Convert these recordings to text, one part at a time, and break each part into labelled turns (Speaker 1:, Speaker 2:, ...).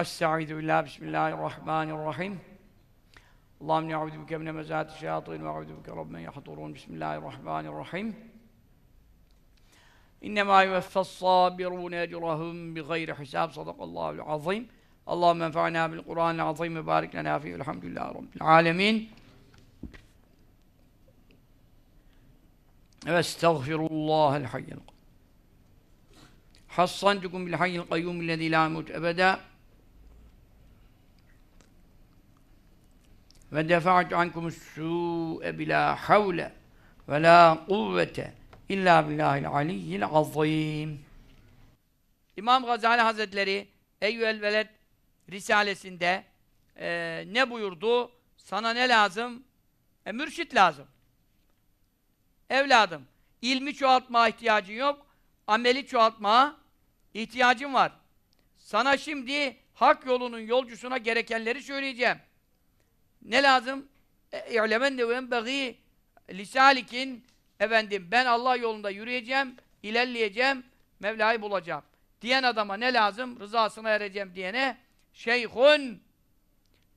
Speaker 1: أستعيذ بالله بسم الله الرحمن الرحيم. اللهم إني أعوذ بك من مزات الشياطين وأعوذ بك رب من يحضرون. بسم الله الرحمن الرحيم. إنما يوفى الصابرون أجرهم بغير حساب. صدق الله العظيم. اللهم انفعنا بالقرآن العظيم وبارك لنا فيه. الحمد لله رب العالمين. واستغفروا الله الحي القيوم. حصنتكم بالحي القيوم الذي لا يموت أبداً. Ve defa'tu ankumus su'e bilâ havle ve lâ kuvvete illa billâhil aliyyil azîm. İmam Gazali Hazretleri Eyyüel Veled Risalesinde e, ne buyurdu? Sana ne lazım? E, mürşit lazım. Evladım, ilmi çoğaltmaya ihtiyacın yok, ameli çoğaltmaya ihtiyacın var. Sana şimdi hak yolunun yolcusuna gerekenleri söyleyeceğim. Ne lazım? İ'lemen de enbeğî lisalikin efendim ben Allah yolunda yürüyeceğim, ilerleyeceğim, Mevla'yı bulacağım. Diyen adama ne lazım? Rızasına ereceğim diyene şeyhun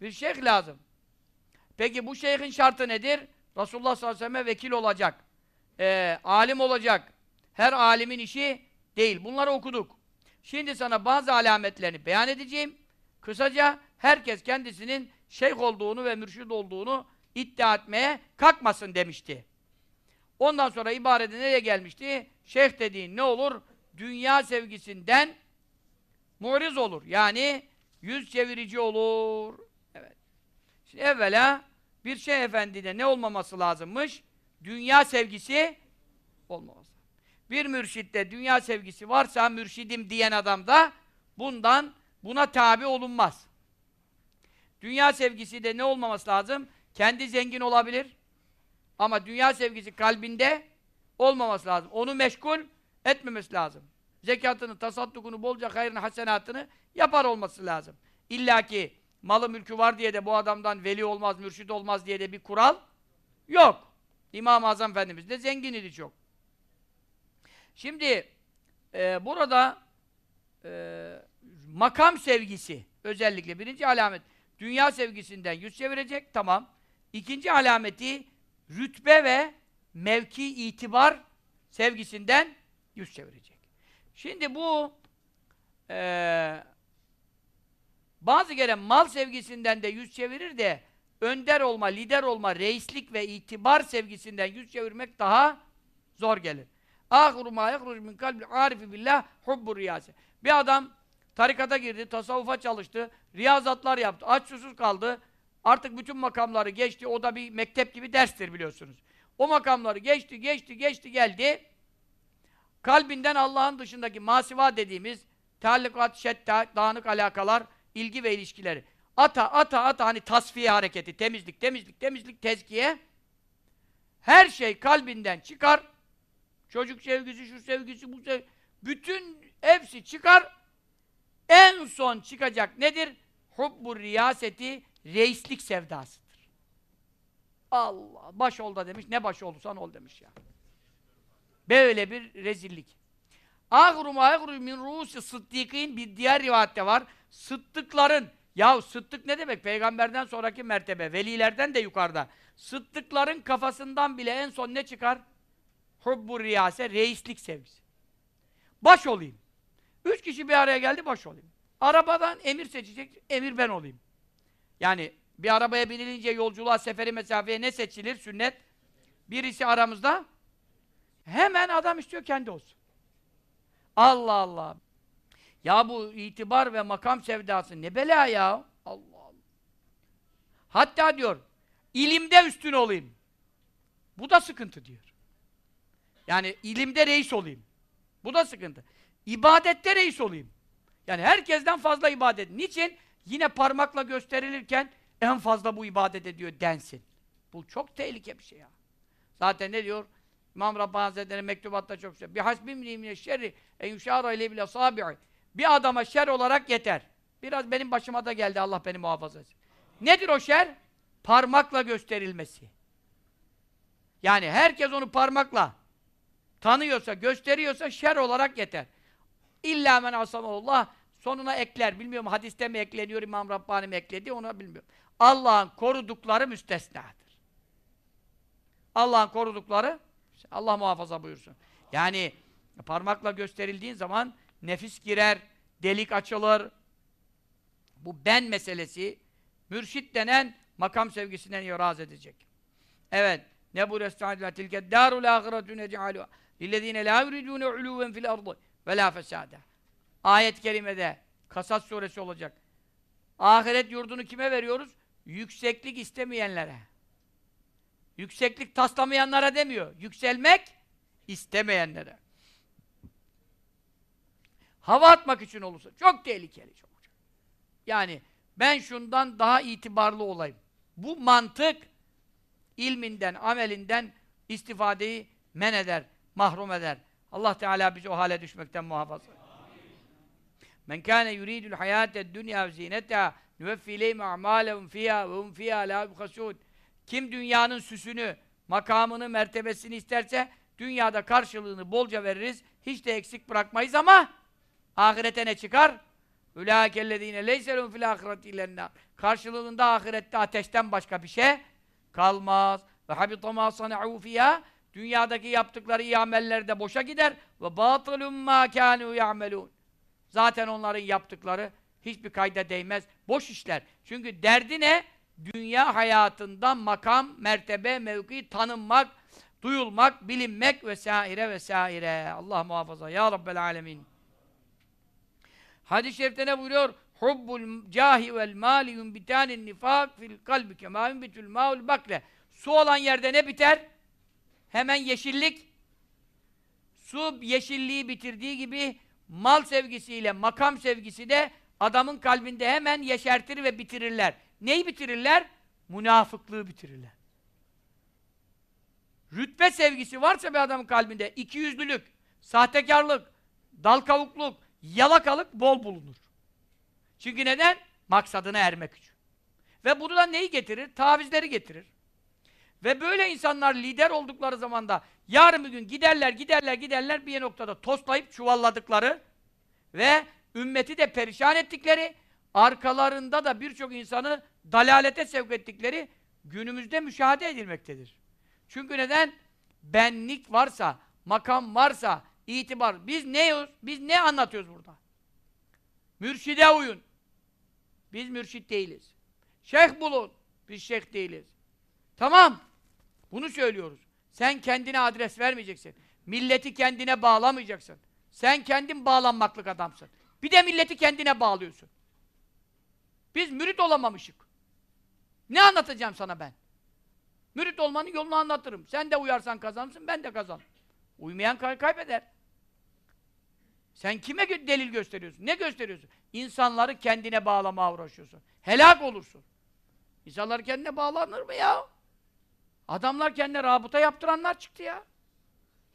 Speaker 1: bir şeyh lazım. Peki bu şeyhin şartı nedir? Resulullah sallallahu aleyhi ve sellem'e vekil olacak. Ee, alim olacak. Her alimin işi değil. Bunları okuduk. Şimdi sana bazı alametlerini beyan edeceğim. Kısaca herkes kendisinin şeyh olduğunu ve mürşid olduğunu iddia etmeye kalkmasın demişti. Ondan sonra ibarede nereye gelmişti? Şeyh dediğin ne olur? Dünya sevgisinden muhriz olur. Yani yüz çevirici olur. Evet. Şimdi evvela bir şey efendide ne olmaması lazımmış? Dünya sevgisi olmaması. Bir mürşitte dünya sevgisi varsa mürşidim diyen adam da bundan buna tabi olunmaz. Dünya sevgisi de ne olmaması lazım? Kendi zengin olabilir. Ama dünya sevgisi kalbinde olmaması lazım. Onu meşgul etmemesi lazım. Zekatını, tasaddukunu, bolca hayrını, hasenatını yapar olması lazım. İlla ki malı mülkü var diye de bu adamdan veli olmaz, mürşid olmaz diye de bir kural yok. İmam-ı Azam Efendimiz de zengin idi çok. Şimdi e, burada e, makam sevgisi özellikle birinci alamet dünya sevgisinden yüz çevirecek tamam. İkinci alameti rütbe ve mevki itibar sevgisinden yüz çevirecek. Şimdi bu e, bazı kere mal sevgisinden de yüz çevirir de önder olma, lider olma, reislik ve itibar sevgisinden yüz çevirmek daha zor gelir. Âhru mâ yehruc min kalbi arifi billah hubbu riyâse. Bir adam tarikata girdi, tasavvufa çalıştı, riyazatlar yaptı, aç susuz kaldı. Artık bütün makamları geçti, o da bir mektep gibi derstir biliyorsunuz. O makamları geçti, geçti, geçti, geldi. Kalbinden Allah'ın dışındaki masiva dediğimiz teallukat, şetta, dağınık alakalar, ilgi ve ilişkileri. Ata, ata, ata hani tasfiye hareketi, temizlik, temizlik, temizlik, tezkiye. Her şey kalbinden çıkar. Çocuk sevgisi, şu sevgisi, bu sevgisi. Bütün hepsi çıkar. En son çıkacak nedir? Hubbu riyaseti, reislik sevdasıdır. Allah, baş ol da demiş, ne baş olursan ol demiş ya. Böyle bir rezillik. Ağru ma'agru min ruusi sıddikin bir diğer rivayette var. Sıddıkların, ya sıddık ne demek? Peygamberden sonraki mertebe, velilerden de yukarıda. Sıddıkların kafasından bile en son ne çıkar? Hubbu riyase, reislik sevgisi. Baş olayım. Üç kişi bir araya geldi, baş olayım. Arabadan emir seçecek, emir ben olayım. Yani bir arabaya binilince yolculuğa, seferi, mesafeye ne seçilir? Sünnet. Birisi aramızda, hemen adam istiyor kendi olsun. Allah Allah. Ya bu itibar ve makam sevdası ne bela ya? Allah Allah. Hatta diyor, ilimde üstün olayım. Bu da sıkıntı diyor. Yani ilimde reis olayım. Bu da sıkıntı. İbadette reis olayım. Yani herkesten fazla ibadet. Niçin? Yine parmakla gösterilirken en fazla bu ibadet ediyor densin. Bu çok tehlike bir şey ya. Zaten ne diyor? İmam Rabbani Hazretleri mektubatta çok söylüyor. Bir hasbim mine şerri en yuşara ile bile sabi'i. Bir adama şer olarak yeter. Biraz benim başıma da geldi Allah beni muhafaza etsin. Nedir o şer? Parmakla gösterilmesi. Yani herkes onu parmakla tanıyorsa, gösteriyorsa şer olarak yeter. İlla men asamullah sonuna ekler. Bilmiyorum hadiste mi ekleniyor, İmam Rabbani mi ekledi onu bilmiyorum. Allah'ın korudukları müstesnadır. Allah'ın korudukları Allah muhafaza buyursun. Yani parmakla gösterildiğin zaman nefis girer, delik açılır. Bu ben meselesi mürşit denen makam sevgisinden iraz edecek. Evet. Ne bu estağfirullah tilke darul ahiretü nec'aluha lillezine la yuridune uluven fil ardı ve la fesada. Ayet-i kerimede Kasas suresi olacak. Ahiret yurdunu kime veriyoruz? Yükseklik istemeyenlere. Yükseklik taslamayanlara demiyor. Yükselmek istemeyenlere. Hava atmak için olursa çok tehlikeli çok. Yani ben şundan daha itibarlı olayım. Bu mantık ilminden, amelinden istifadeyi men eder, mahrum eder. Allah Teala bizi o hale düşmekten muhafaza. Men kâne yuridul hayâted dünya ve zinetâ nüveffi ileyhim a'mâlehum fîhâ ve hum fîhâ lâ yubhasûn. Kim dünyanın süsünü, makamını, mertebesini isterse dünyada karşılığını bolca veririz. Hiç de eksik bırakmayız ama ahirete ne çıkar? Ülâkellezîne leyselûn fil âhireti illennâr. Karşılığında ahirette ateşten başka bir şey kalmaz. Ve habita mâ fîhâ. Dünyadaki yaptıkları iyi ameller de boşa gider. Ve bâtılun mâ kânû ya'melûn. Zaten onların yaptıkları hiçbir kayda değmez. Boş işler. Çünkü derdi ne? Dünya hayatından makam, mertebe, mevki tanınmak, duyulmak, bilinmek vesaire vesaire. Allah muhafaza. Ya Rabbel alemin. Hadis-i şerifte ne buyuruyor? Hubbul cahi vel mali yunbitanin nifak fil kalbi kema yunbitul ma'ul bakle. Su olan yerde ne biter? Hemen yeşillik. Su yeşilliği bitirdiği gibi mal sevgisiyle makam sevgisi de adamın kalbinde hemen yeşertir ve bitirirler. Neyi bitirirler? Münafıklığı bitirirler. Rütbe sevgisi varsa bir adamın kalbinde ikiyüzlülük, sahtekarlık, dal kavukluk, yalakalık bol bulunur. Çünkü neden? Maksadına ermek için. Ve bunu da neyi getirir? Tavizleri getirir. Ve böyle insanlar lider oldukları zaman da yarın bir gün giderler, giderler, giderler bir noktada toslayıp çuvalladıkları ve ümmeti de perişan ettikleri, arkalarında da birçok insanı dalalete sevk ettikleri günümüzde müşahede edilmektedir. Çünkü neden? Benlik varsa, makam varsa, itibar. Biz ne biz ne anlatıyoruz burada? Mürşide uyun. Biz mürşit değiliz. Şeyh bulun. Biz şeyh değiliz. Tamam. Bunu söylüyoruz. Sen kendine adres vermeyeceksin. Milleti kendine bağlamayacaksın. Sen kendin bağlanmaklık adamsın. Bir de milleti kendine bağlıyorsun. Biz mürit olamamışık. Ne anlatacağım sana ben? Mürit olmanın yolunu anlatırım. Sen de uyarsan kazanırsın, ben de kazanırım. Uymayan kay kaybeder. Sen kime delil gösteriyorsun? Ne gösteriyorsun? İnsanları kendine bağlamaya uğraşıyorsun. Helak olursun. İnsanlar kendine bağlanır mı ya? Adamlar kendine rabıta yaptıranlar çıktı ya.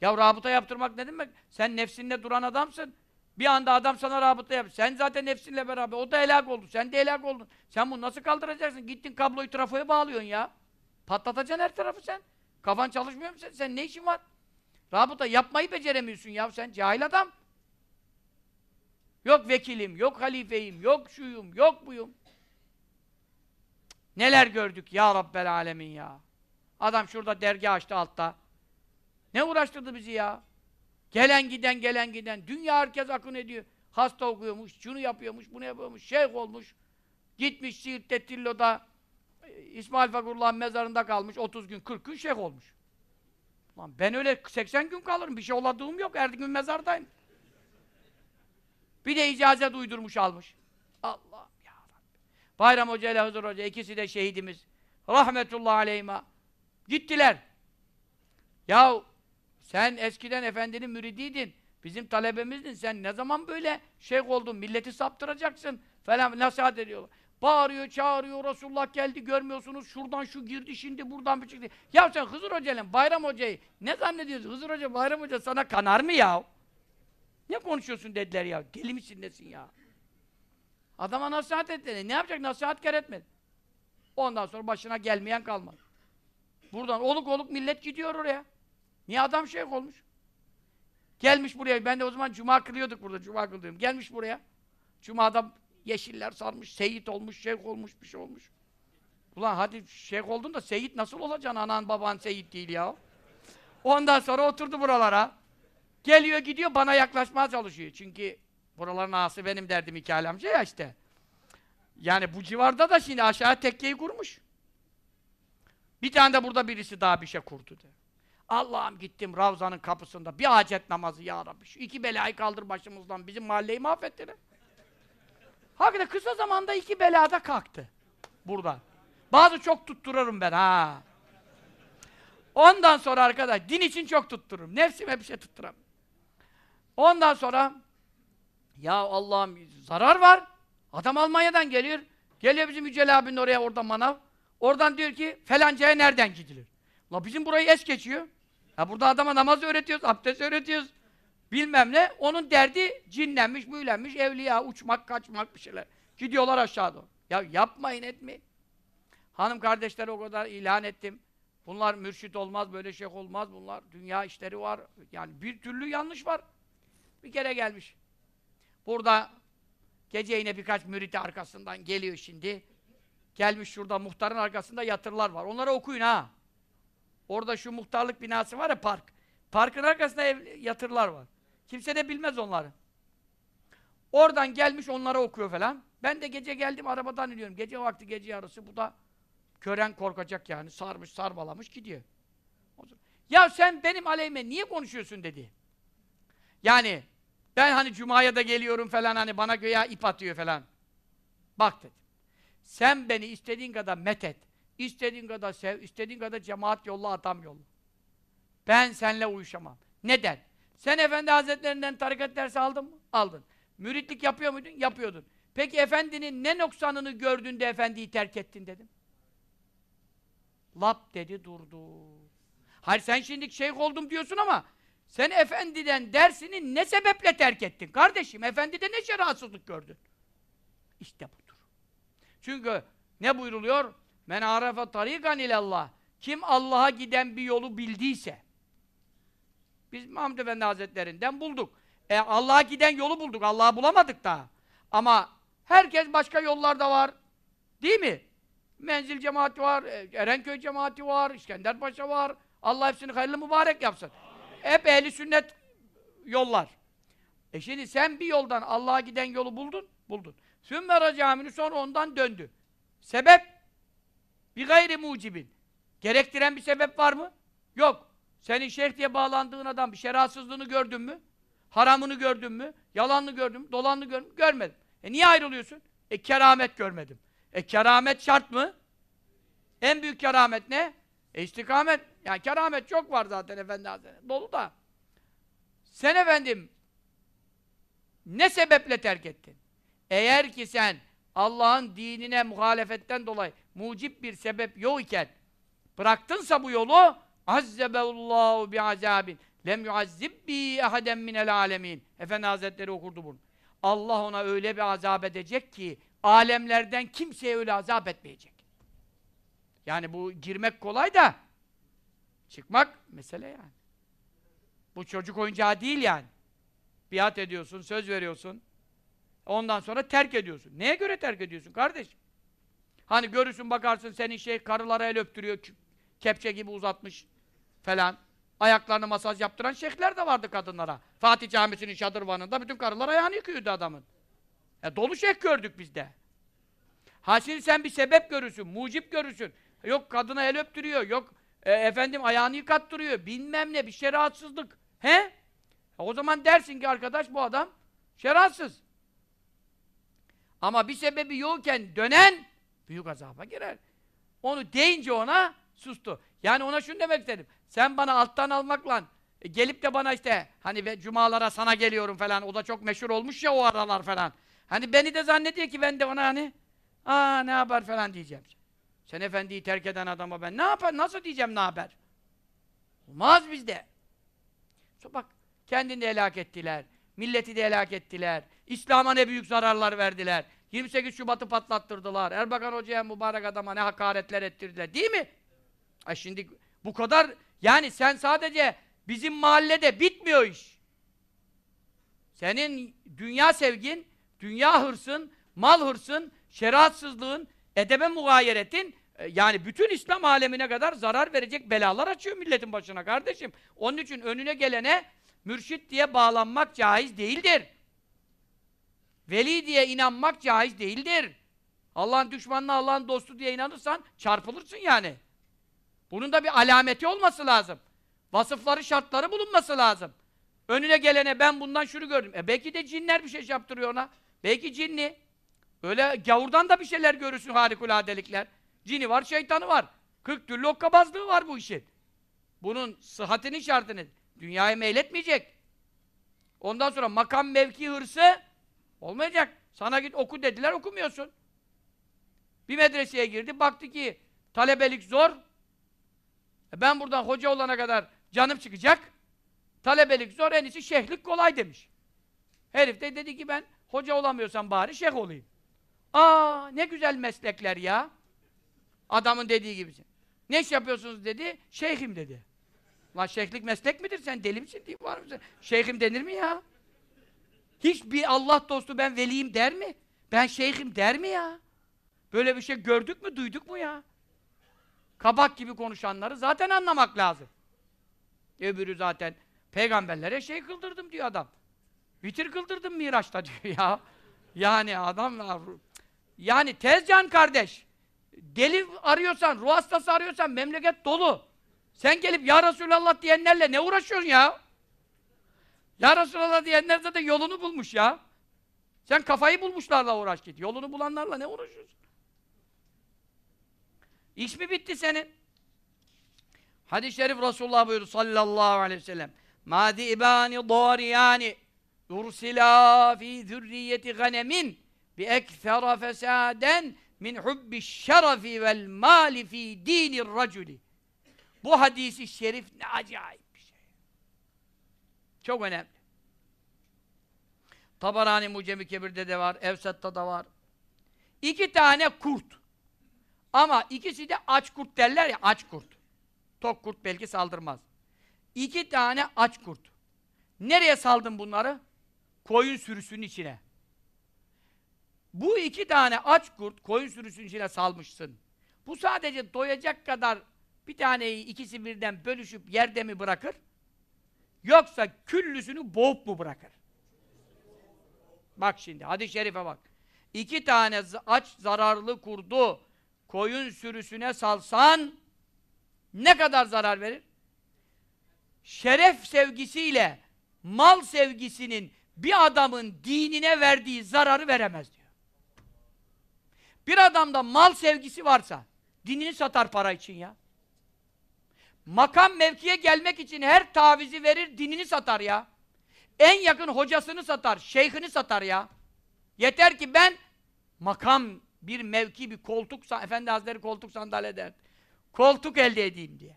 Speaker 1: Ya rabıta yaptırmak ne demek? Sen nefsinle duran adamsın. Bir anda adam sana rabıta yap. Sen zaten nefsinle beraber. O da helak oldu. Sen de helak oldun. Sen bunu nasıl kaldıracaksın? Gittin kabloyu trafoya bağlıyorsun ya. Patlatacaksın her tarafı sen. Kafan çalışmıyor mu sen? Sen ne işin var? Rabıta yapmayı beceremiyorsun ya sen cahil adam. Yok vekilim, yok halifeyim, yok şuyum, yok buyum. Neler gördük ya Rabbel Alemin ya. Adam şurada dergi açtı altta. Ne uğraştırdı bizi ya? Gelen giden, gelen giden. Dünya herkes akın ediyor. Hasta okuyormuş, şunu yapıyormuş, bunu yapıyormuş, şeyh olmuş. Gitmiş Siirt'te Tillo'da İsmail Fakurullah'ın mezarında kalmış 30 gün, 40 gün şeyh olmuş. Lan ben öyle 80 gün kalırım, bir şey oladığım yok, her gün mezardayım. Bir de icazet uydurmuş almış. Allah ya Rabbi. Bayram Hoca ile Hızır Hoca ikisi de şehidimiz. Rahmetullahi aleyhima. Gittiler. Ya sen eskiden efendinin müridiydin. Bizim talebemizdin. Sen ne zaman böyle şeyh oldun? Milleti saptıracaksın falan nasihat ediyorlar. Bağırıyor, çağırıyor. Resulullah geldi görmüyorsunuz. Şuradan şu girdi şimdi buradan bir çıktı. Ya sen Hızır Hoca'yla Bayram Hoca'yı ne zannediyorsun? Hızır Hoca, Bayram Hoca sana kanar mı ya? Ne konuşuyorsun dediler ya. Deli misin nesin ya? Adama nasihat etti. Ne yapacak? Nasihat kar etmedi. Ondan sonra başına gelmeyen kalmadı. Buradan oluk oluk millet gidiyor oraya. Niye adam şeyh olmuş? Gelmiş buraya. Ben de o zaman cuma kılıyorduk burada. Cuma kılıyorum. Gelmiş buraya. Cuma'da yeşiller sarmış, seyit olmuş, şeyh olmuş, bir şey olmuş. Ulan hadi şeyh oldun da seyit nasıl olacaksın? Anan baban seyit değil ya. Ondan sonra oturdu buralara. Geliyor gidiyor bana yaklaşmaya çalışıyor. Çünkü buraların ağası benim derdim iki alemce ya işte. Yani bu civarda da şimdi aşağı tekkeyi kurmuş. Bir tane de burada birisi daha bir şey kurdu de. Allah'ım gittim Ravza'nın kapısında bir hacet namazı ya Rabbi. Şu iki belayı kaldır başımızdan. Bizim mahalleyi mahvettiler. Hakikaten kısa zamanda iki belada kalktı. Burada. Bazı çok tuttururum ben ha. Ondan sonra arkadaş din için çok tuttururum. Nefsime bir şey tutturamam. Ondan sonra ya Allah'ım zarar var. Adam Almanya'dan geliyor. Geliyor bizim Yücel abinin oraya orada manav. Oradan diyor ki felancaya nereden gidilir? La bizim burayı es geçiyor. Ya burada adama namaz öğretiyoruz, abdest öğretiyoruz. Bilmem ne. Onun derdi cinlenmiş, büyülenmiş, evliya, uçmak, kaçmak bir şeyler. Gidiyorlar aşağı doğru. Ya yapmayın etmeyin. Hanım kardeşleri o kadar ilan ettim. Bunlar mürşit olmaz, böyle şeyh olmaz bunlar. Dünya işleri var. Yani bir türlü yanlış var. Bir kere gelmiş. Burada gece yine birkaç müriti arkasından geliyor şimdi. Gelmiş şurada muhtarın arkasında yatırlar var. Onları okuyun ha. Orada şu muhtarlık binası var ya park. Parkın arkasında ev, yatırlar var. Kimse de bilmez onları. Oradan gelmiş onlara okuyor falan. Ben de gece geldim arabadan iniyorum. Gece vakti gece yarısı bu da gören korkacak yani. Sarmış sarbalamış gidiyor. Ya sen benim aleyhime niye konuşuyorsun dedi. Yani ben hani cumaya da geliyorum falan hani bana göya ip atıyor falan. Bak dedim. Sen beni istediğin kadar met et. istediğin kadar sev, istediğin kadar cemaat yolla, adam yolla. Ben seninle uyuşamam. Neden? Sen Efendi Hazretlerinden tarikat dersi aldın mı? Aldın. Müritlik yapıyor muydun? Yapıyordun. Peki efendinin ne noksanını gördün de efendiyi terk ettin dedim. Lap dedi durdu. Hayır sen şimdi şeyh oldum diyorsun ama sen efendiden dersini ne sebeple terk ettin? Kardeşim efendide ne şerahatsızlık gördün? İşte budur. Çünkü ne buyruluyor? Men arafa tarikan ilallah. Kim Allah'a giden bir yolu bildiyse biz Mahmud Efendi Hazretlerinden bulduk. E Allah'a giden yolu bulduk. Allah'ı bulamadık daha. Ama herkes başka yollarda var. Değil mi? Menzil cemaati var, e, Erenköy cemaati var, İskenderpaşa var. Allah hepsini hayırlı mübarek yapsın. Hep ehli sünnet yollar. E şimdi sen bir yoldan Allah'a giden yolu buldun, buldun. Sümmera camini sonra ondan döndü. Sebep? Bir gayri mucibin. Gerektiren bir sebep var mı? Yok. Senin şeyh diye bağlandığın adam bir şerahatsızlığını gördün mü? Haramını gördün mü? Yalanını gördün mü? Dolanını gördün mü? Görmedim. E niye ayrılıyorsun? E keramet görmedim. E keramet şart mı? En büyük keramet ne? E istikamet. Yani keramet çok var zaten Efendi Hazretleri. Dolu da. Sen efendim ne sebeple terk ettin? Eğer ki sen Allah'ın dinine muhalefetten dolayı mucip bir sebep yok iken bıraktınsa bu yolu azzebellahu bi azabin lem yuazzib bi ahaden minel alemin. Efendi Hazretleri okurdu bunu. Allah ona öyle bir azap edecek ki alemlerden kimseye öyle azap etmeyecek. Yani bu girmek kolay da çıkmak mesele yani. Bu çocuk oyuncağı değil yani. Biat ediyorsun, söz veriyorsun. Ondan sonra terk ediyorsun. Neye göre terk ediyorsun kardeşim? Hani görürsün bakarsın senin şey karılara el öptürüyor, kepçe gibi uzatmış falan. Ayaklarını masaj yaptıran şeyhler de vardı kadınlara. Fatih Camisi'nin şadırvanında bütün karılar ayağını yıkıyordu adamın. E, dolu şeyh gördük biz de. Ha şimdi sen bir sebep görürsün, mucip görürsün. Yok kadına el öptürüyor, yok e, efendim ayağını yıkattırıyor, bilmem ne bir şeriatsızlık. He? E, o zaman dersin ki arkadaş bu adam şeriatsız. Ama bir sebebi yokken dönen büyük azaba girer. Onu deyince ona sustu. Yani ona şunu demek istedim. Sen bana alttan almakla e, gelip de bana işte hani ve cumalara sana geliyorum falan o da çok meşhur olmuş ya o aralar falan. Hani beni de zannediyor ki ben de ona hani aa ne haber falan diyeceğim. Sen efendiyi terk eden adama ben ne yapar nasıl diyeceğim ne haber? Olmaz bizde. So bak kendini de helak ettiler. Milleti de helak ettiler. İslam'a ne büyük zararlar verdiler. 28 Şubat'ı patlattırdılar. Erbakan Hoca'ya mübarek adama ne hakaretler ettirdiler. Değil mi? E şimdi bu kadar yani sen sadece bizim mahallede bitmiyor iş. Senin dünya sevgin dünya hırsın, mal hırsın, şeriatsızlığın, edebe mugayeretin, e, yani bütün İslam alemine kadar zarar verecek belalar açıyor milletin başına kardeşim. Onun için önüne gelene mürşit diye bağlanmak caiz değildir. Veli diye inanmak caiz değildir. Allah'ın düşmanına Allah'ın dostu diye inanırsan çarpılırsın yani. Bunun da bir alameti olması lazım. Vasıfları, şartları bulunması lazım. Önüne gelene ben bundan şunu gördüm. E belki de cinler bir şey yaptırıyor ona. Belki cinli. Öyle gavurdan da bir şeyler görürsün harikuladelikler. Cini var, şeytanı var. 40 türlü okkabazlığı var bu işin. Bunun sıhhatinin şartını dünyaya meyletmeyecek. Ondan sonra makam mevki hırsı olmayacak. Sana git oku dediler okumuyorsun. Bir medreseye girdi baktı ki talebelik zor. E ben buradan hoca olana kadar canım çıkacak. Talebelik zor en iyisi şeyhlik kolay demiş. Herif de dedi ki ben hoca olamıyorsam bari şeyh olayım. Aa ne güzel meslekler ya. Adamın dediği gibisin. Ne iş yapıyorsunuz dedi. Şeyhim dedi. Lan şeyhlik meslek midir? Sen deli misin? Diye var mısın? Şeyhim denir mi ya? Hiçbir Allah dostu ben veliyim der mi? Ben şeyhim der mi ya? Böyle bir şey gördük mü, duyduk mu ya? Kabak gibi konuşanları zaten anlamak lazım. Öbürü zaten peygamberlere şey kıldırdım diyor adam. Vitir kıldırdım Miraç'ta diyor ya. Yani adam yani tezcan kardeş. Deli arıyorsan, ruh hastası arıyorsan memleket dolu. Sen gelip ya Resulallah diyenlerle ne uğraşıyorsun ya? Ya Resulallah diyenler zaten yolunu bulmuş ya. Sen kafayı bulmuşlarla uğraş git. Yolunu bulanlarla ne uğraşıyorsun? İş mi bitti senin? Hadis-i şerif Resulullah buyurdu sallallahu aleyhi ve sellem. Madi ibani dariyani ursila fi zürriyeti ganemin bi ekthera fesaden min hubbi şerefi vel mali fi dinir raculi. Bu hadisi şerif ne acayip. Çok önemli. Tabarani Mucemi Kebir'de de var, Evsat'ta da var. İki tane kurt. Ama ikisi de aç kurt derler ya, aç kurt. Tok kurt belki saldırmaz. İki tane aç kurt. Nereye saldın bunları? Koyun sürüsünün içine. Bu iki tane aç kurt koyun sürüsünün içine salmışsın. Bu sadece doyacak kadar bir taneyi ikisi birden bölüşüp yerde mi bırakır? Yoksa küllüsünü boğup mu bırakır? Bak şimdi, hadis-i şerife bak. İki tane aç zararlı kurdu koyun sürüsüne salsan ne kadar zarar verir? Şeref sevgisiyle mal sevgisinin bir adamın dinine verdiği zararı veremez diyor. Bir adamda mal sevgisi varsa dinini satar para için ya. Makam mevkiye gelmek için her tavizi verir, dinini satar ya. En yakın hocasını satar, şeyhini satar ya. Yeter ki ben makam bir mevki, bir koltuk, Efendi Hazretleri koltuk sandalye der. Koltuk elde edeyim diye.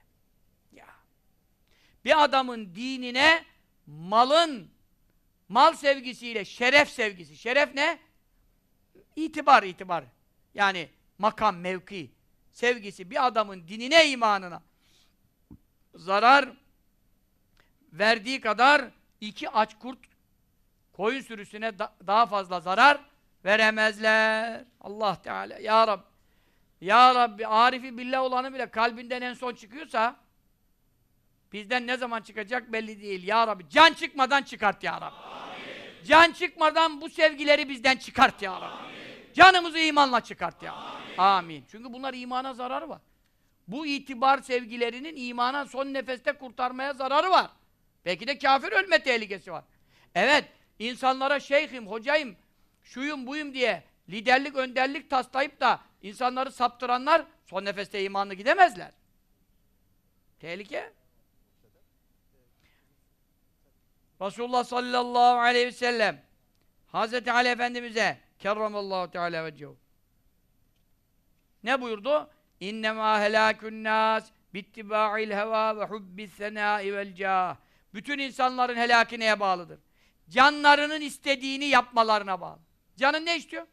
Speaker 1: Ya. Bir adamın dinine malın, mal sevgisiyle şeref sevgisi. Şeref ne? İtibar, itibar. Yani makam, mevki, sevgisi bir adamın dinine, imanına zarar verdiği kadar iki aç kurt koyun sürüsüne da daha fazla zarar veremezler. Allah Teala. Ya Rabbi. Ya Rabbi arifi billah olanı bile kalbinden en son çıkıyorsa bizden ne zaman çıkacak belli değil. Ya Rabbi can çıkmadan çıkart ya Rabbi. Amin. Can çıkmadan bu sevgileri bizden çıkart ya Rabbi. Amin. Canımızı imanla çıkart ya. Amin. Amin. Çünkü bunlar imana zararı var. Bu itibar sevgilerinin imana son nefeste kurtarmaya zararı var. Belki de kafir ölme tehlikesi var. Evet, insanlara şeyhim, hocayım, şuyum buyum diye liderlik, önderlik taslayıp da insanları saptıranlar son nefeste imanlı gidemezler. Tehlike. Resulullah sallallahu aleyhi ve sellem Hazreti Ali Efendimiz'e kerramallahu teala vecehu ne buyurdu? İnnemâ helâkün nâs bittibâ'il hevâ ve hubbis senâi vel câh bütün insanların helaki neye bağlıdır? Canlarının istediğini yapmalarına bağlı. Canın ne istiyor?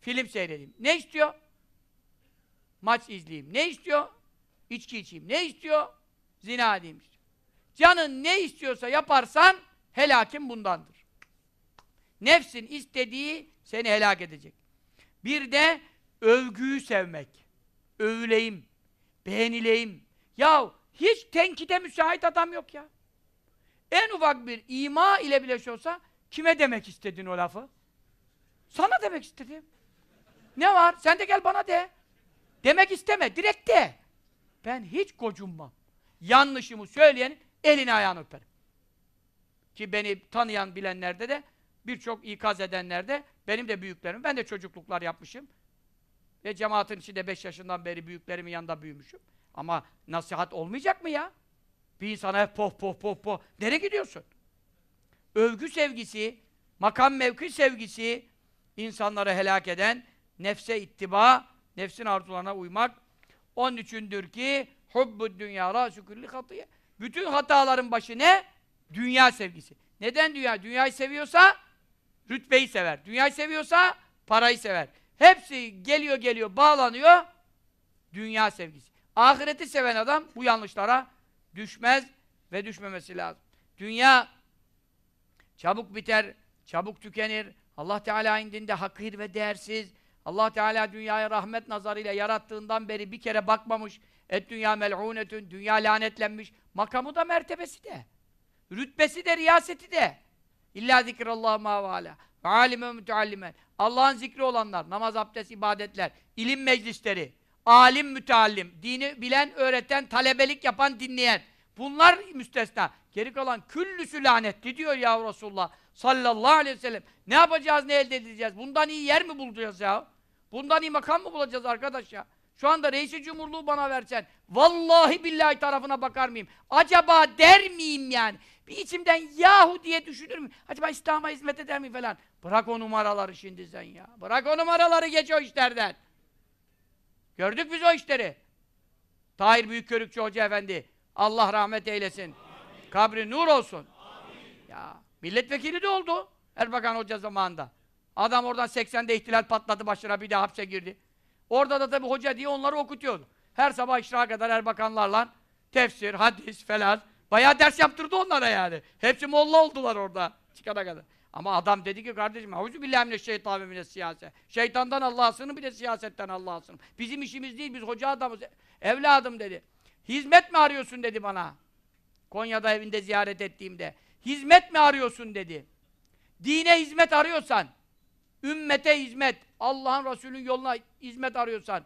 Speaker 1: Film seyredeyim. Ne istiyor? Maç izleyeyim. Ne istiyor? İçki içeyim. Ne istiyor? Zina edeyim. Canın ne istiyorsa yaparsan helakin bundandır. Nefsin istediği seni helak edecek. Bir de övgüyü sevmek. Övüleyim, beğenileyim. Ya hiç tenkide müsait adam yok ya. En ufak bir ima ile bile şey olsa kime demek istedin o lafı? Sana demek istedim. Ne var? Sen de gel bana de. Demek isteme, direkt de. Ben hiç gocunmam. Yanlışımı söyleyenin elini ayağını öperim. Ki beni tanıyan bilenlerde de birçok ikaz edenlerde benim de büyüklerim, ben de çocukluklar yapmışım. Ve cemaatin içinde 5 yaşından beri büyüklerimin yanında büyümüşüm. Ama nasihat olmayacak mı ya? Bir insana hep poh poh poh poh. Nereye gidiyorsun? Övgü sevgisi, makam mevki sevgisi insanları helak eden nefse ittiba, nefsin arzularına uymak. Onun üçündür ki hubbu dünya rasu kulli hatiye. Bütün hataların başı ne? Dünya sevgisi. Neden dünya? Dünyayı seviyorsa rütbeyi sever. Dünyayı seviyorsa parayı sever. Hepsi geliyor geliyor bağlanıyor dünya sevgisi. Ahireti seven adam bu yanlışlara düşmez ve düşmemesi lazım. Dünya çabuk biter, çabuk tükenir. Allah Teala indinde hakir ve değersiz. Allah Teala dünyaya rahmet nazarıyla yarattığından beri bir kere bakmamış. Et dünya mel'unetün, dünya lanetlenmiş. Makamı da mertebesi de. Rütbesi de, riyaseti de. İlla zikrallah ma alime müteallimen. Allah'ın zikri olanlar, namaz, abdest, ibadetler, ilim meclisleri, alim müteallim, dini bilen, öğreten, talebelik yapan, dinleyen. Bunlar müstesna. Geri kalan küllüsü lanetli diyor ya Resulullah sallallahu aleyhi ve sellem. Ne yapacağız, ne elde edeceğiz? Bundan iyi yer mi bulacağız ya? Bundan iyi makam mı bulacağız arkadaş ya? Şu anda reisi cumhurluğu bana versen, vallahi billahi tarafına bakar mıyım? Acaba der miyim yani? Bir içimden yahu diye düşünür müyüm? Acaba İslam'a hizmet eder miyim falan? Bırak o numaraları şimdi sen ya. Bırak o numaraları geç o işlerden. Gördük biz o işleri. Tahir Büyükkörükçü Hoca Efendi. Allah rahmet eylesin. Amin. Kabri nur olsun. Amin. Ya milletvekili de oldu. Erbakan Hoca zamanında. Adam oradan 80'de ihtilal patladı başına bir de hapse girdi. Orada da tabi hoca diye onları okutuyordu. Her sabah işrağa kadar Erbakanlarla tefsir, hadis falan. Bayağı ders yaptırdı onlara yani. Hepsi molla oldular orada çıkana kadar. Ama adam dedi ki kardeşim Auzu billahi mineşşeytanirracim siyaset. Şeytandan Allah'a sığının bir de siyasetten Allah'a sığının. Bizim işimiz değil biz hoca adamız. Evladım dedi. Hizmet mi arıyorsun dedi bana. Konya'da evinde ziyaret ettiğimde. Hizmet mi arıyorsun dedi. Dine hizmet arıyorsan, ümmete hizmet, Allah'ın Resulü'nün yoluna hizmet arıyorsan,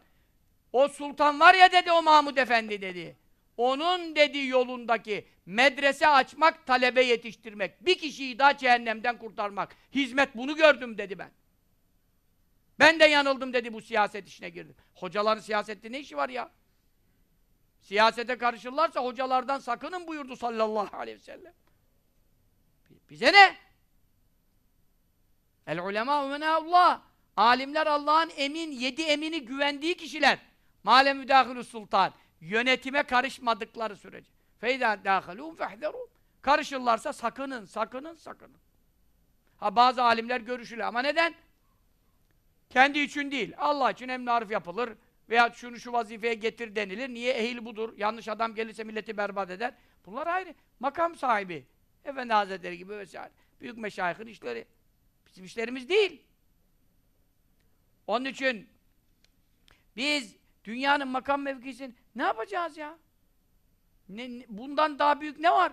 Speaker 1: o sultan var ya dedi o Mahmud Efendi dedi. Onun dedi yolundaki medrese açmak, talebe yetiştirmek. Bir kişiyi daha cehennemden kurtarmak. Hizmet bunu gördüm dedi ben. Ben de yanıldım dedi bu siyaset işine girdim. Hocaların siyasette ne işi var ya? Siyasete karışırlarsa hocalardan sakının buyurdu sallallahu aleyhi ve sellem. Bize ne? El ulema Allah. Alimler Allah'ın emin, yedi emini güvendiği kişiler. Male müdahilü sultan. Yönetime karışmadıkları sürece. Feyda dâhalûn fehderûn. Karışırlarsa sakının, sakının, sakının. Ha bazı alimler görüşüyle ama neden? Kendi için değil. Allah için emri arif yapılır veya şunu şu vazifeye getir denilir. Niye? Ehil budur. Yanlış adam gelirse milleti berbat eder. Bunlar ayrı. Makam sahibi. Efendi Hazretleri gibi vesaire. Büyük meşayihin işleri. Bizim işlerimiz değil. Onun için biz dünyanın makam mevkisini ne yapacağız ya? Ne, bundan daha büyük ne var?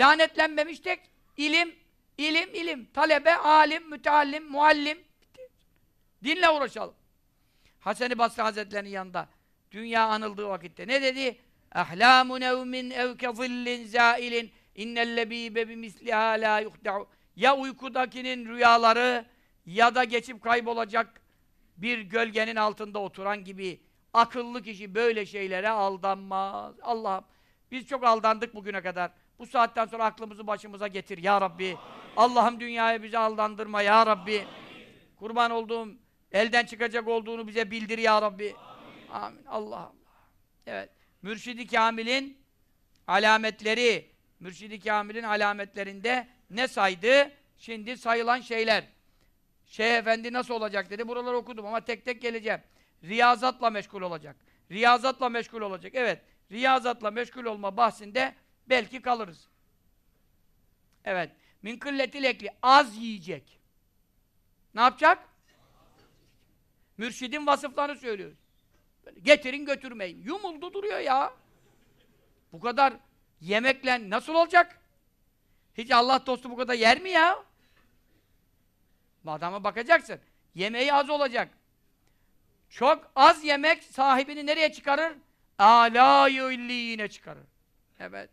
Speaker 1: Lanetlenmemiş tek ilim, ilim, ilim. Talebe, alim, müteallim, muallim. Dinle uğraşalım. Hasan-ı Basri Hazretleri'nin yanında dünya anıldığı vakitte ne dedi? Ahlamu nevmin ev ke zillin zailin innellebîbe bimisliha la yuhda'u Ya uykudakinin rüyaları ya da geçip kaybolacak bir gölgenin altında oturan gibi akıllı kişi böyle şeylere aldanmaz. Allah'ım biz çok aldandık bugüne kadar. Bu saatten sonra aklımızı başımıza getir ya Rabbi. Allah'ım dünyaya bizi aldandırma ya Rabbi. Amin. Kurban olduğum elden çıkacak olduğunu bize bildir ya Rabbi. Amin. Amin. Allah Allah. Evet. Mürşidi Kamil'in alametleri, Mürşidi Kamil'in alametlerinde ne saydı? Şimdi sayılan şeyler. Şeyh Efendi nasıl olacak dedi. Buraları okudum ama tek tek geleceğim. Riyazatla meşgul olacak. Riyazatla meşgul olacak. Evet. Riyazatla meşgul olma bahsinde belki kalırız. Evet. Min kılletil ekli. Az yiyecek. Ne yapacak? Mürşidin vasıflarını söylüyoruz. Böyle getirin götürmeyin. Yumuldu duruyor ya. Bu kadar yemekle nasıl olacak? Hiç Allah dostu bu kadar yer mi ya? Adama bakacaksın. Yemeği az olacak. Çok az yemek sahibini nereye çıkarır? Âlâ-yı illiyine çıkarır. Evet.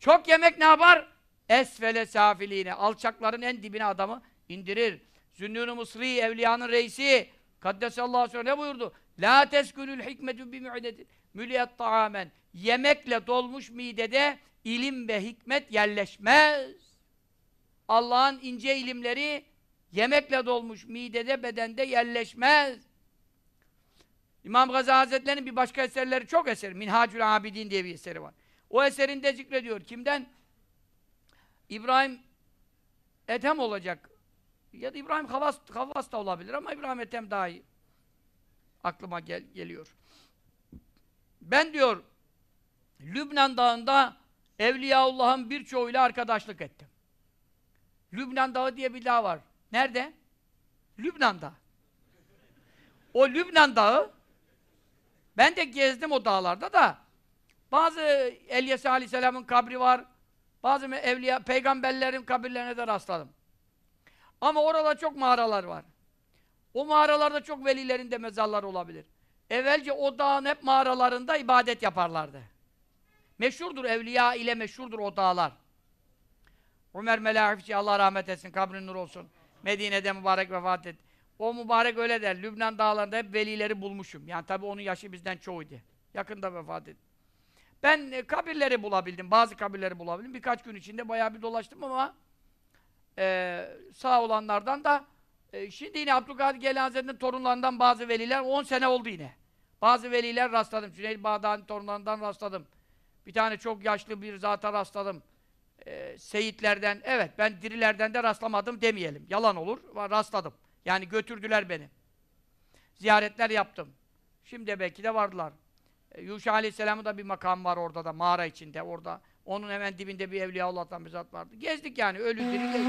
Speaker 1: Çok yemek ne yapar? Esfele safiliğine. Alçakların en dibine adamı indirir. Zünnûn-u Mısri, evliyanın reisi. Kaddesallahu aleyhi ne buyurdu? La teskünül hikmetü bi mu'detin. Müliyet ta'amen. Yemekle dolmuş midede ilim ve hikmet yerleşmez. Allah'ın ince ilimleri yemekle dolmuş midede, bedende yerleşmez. İmam Gazali Hazretleri'nin bir başka eserleri çok eser. Minhacül Abidin diye bir eseri var. O eserinde zikrediyor. Kimden? İbrahim Ethem olacak. Ya da İbrahim Havas, Havas da olabilir ama İbrahim Ethem daha iyi. Aklıma gel, geliyor. Ben diyor Lübnan Dağı'nda Evliyaullah'ın birçoğuyla arkadaşlık ettim. Lübnan Dağı diye bir dağ var. Nerede? Lübnan'da. O Lübnan Dağı ben de gezdim o dağlarda da bazı Elyesa Aleyhisselam'ın kabri var. Bazı evliya, peygamberlerin kabirlerine de rastladım. Ama orada çok mağaralar var. O mağaralarda çok velilerin de mezarları olabilir. Evvelce o dağın hep mağaralarında ibadet yaparlardı. Meşhurdur, evliya ile meşhurdur o dağlar. Ömer Melahifçi, Allah rahmet etsin, kabrin nur olsun. Medine'de mübarek vefat etti. O mübarek öyle der, Lübnan dağlarında hep velileri bulmuşum. Yani tabi onun yaşı bizden çoğuydu. Yakında vefat etti. Ben e, kabirleri bulabildim, bazı kabirleri bulabildim. Birkaç gün içinde bayağı bir dolaştım ama e, sağ olanlardan da e, şimdi yine Abdülkadir Geylani Hazretleri'nin torunlarından bazı veliler 10 sene oldu yine. Bazı veliler rastladım. Cüneyd Bağdadi torunlarından rastladım. Bir tane çok yaşlı bir zata rastladım. E, Seyitlerden, evet ben dirilerden de rastlamadım demeyelim. Yalan olur rastladım. Yani götürdüler beni. Ziyaretler yaptım. Şimdi belki de vardılar. E, Yuşa Aleyhisselam'ın da bir makam var orada da, mağara içinde orada. Onun hemen dibinde bir Evliyaullah'tan bir zat vardı. Gezdik yani, ölü diri.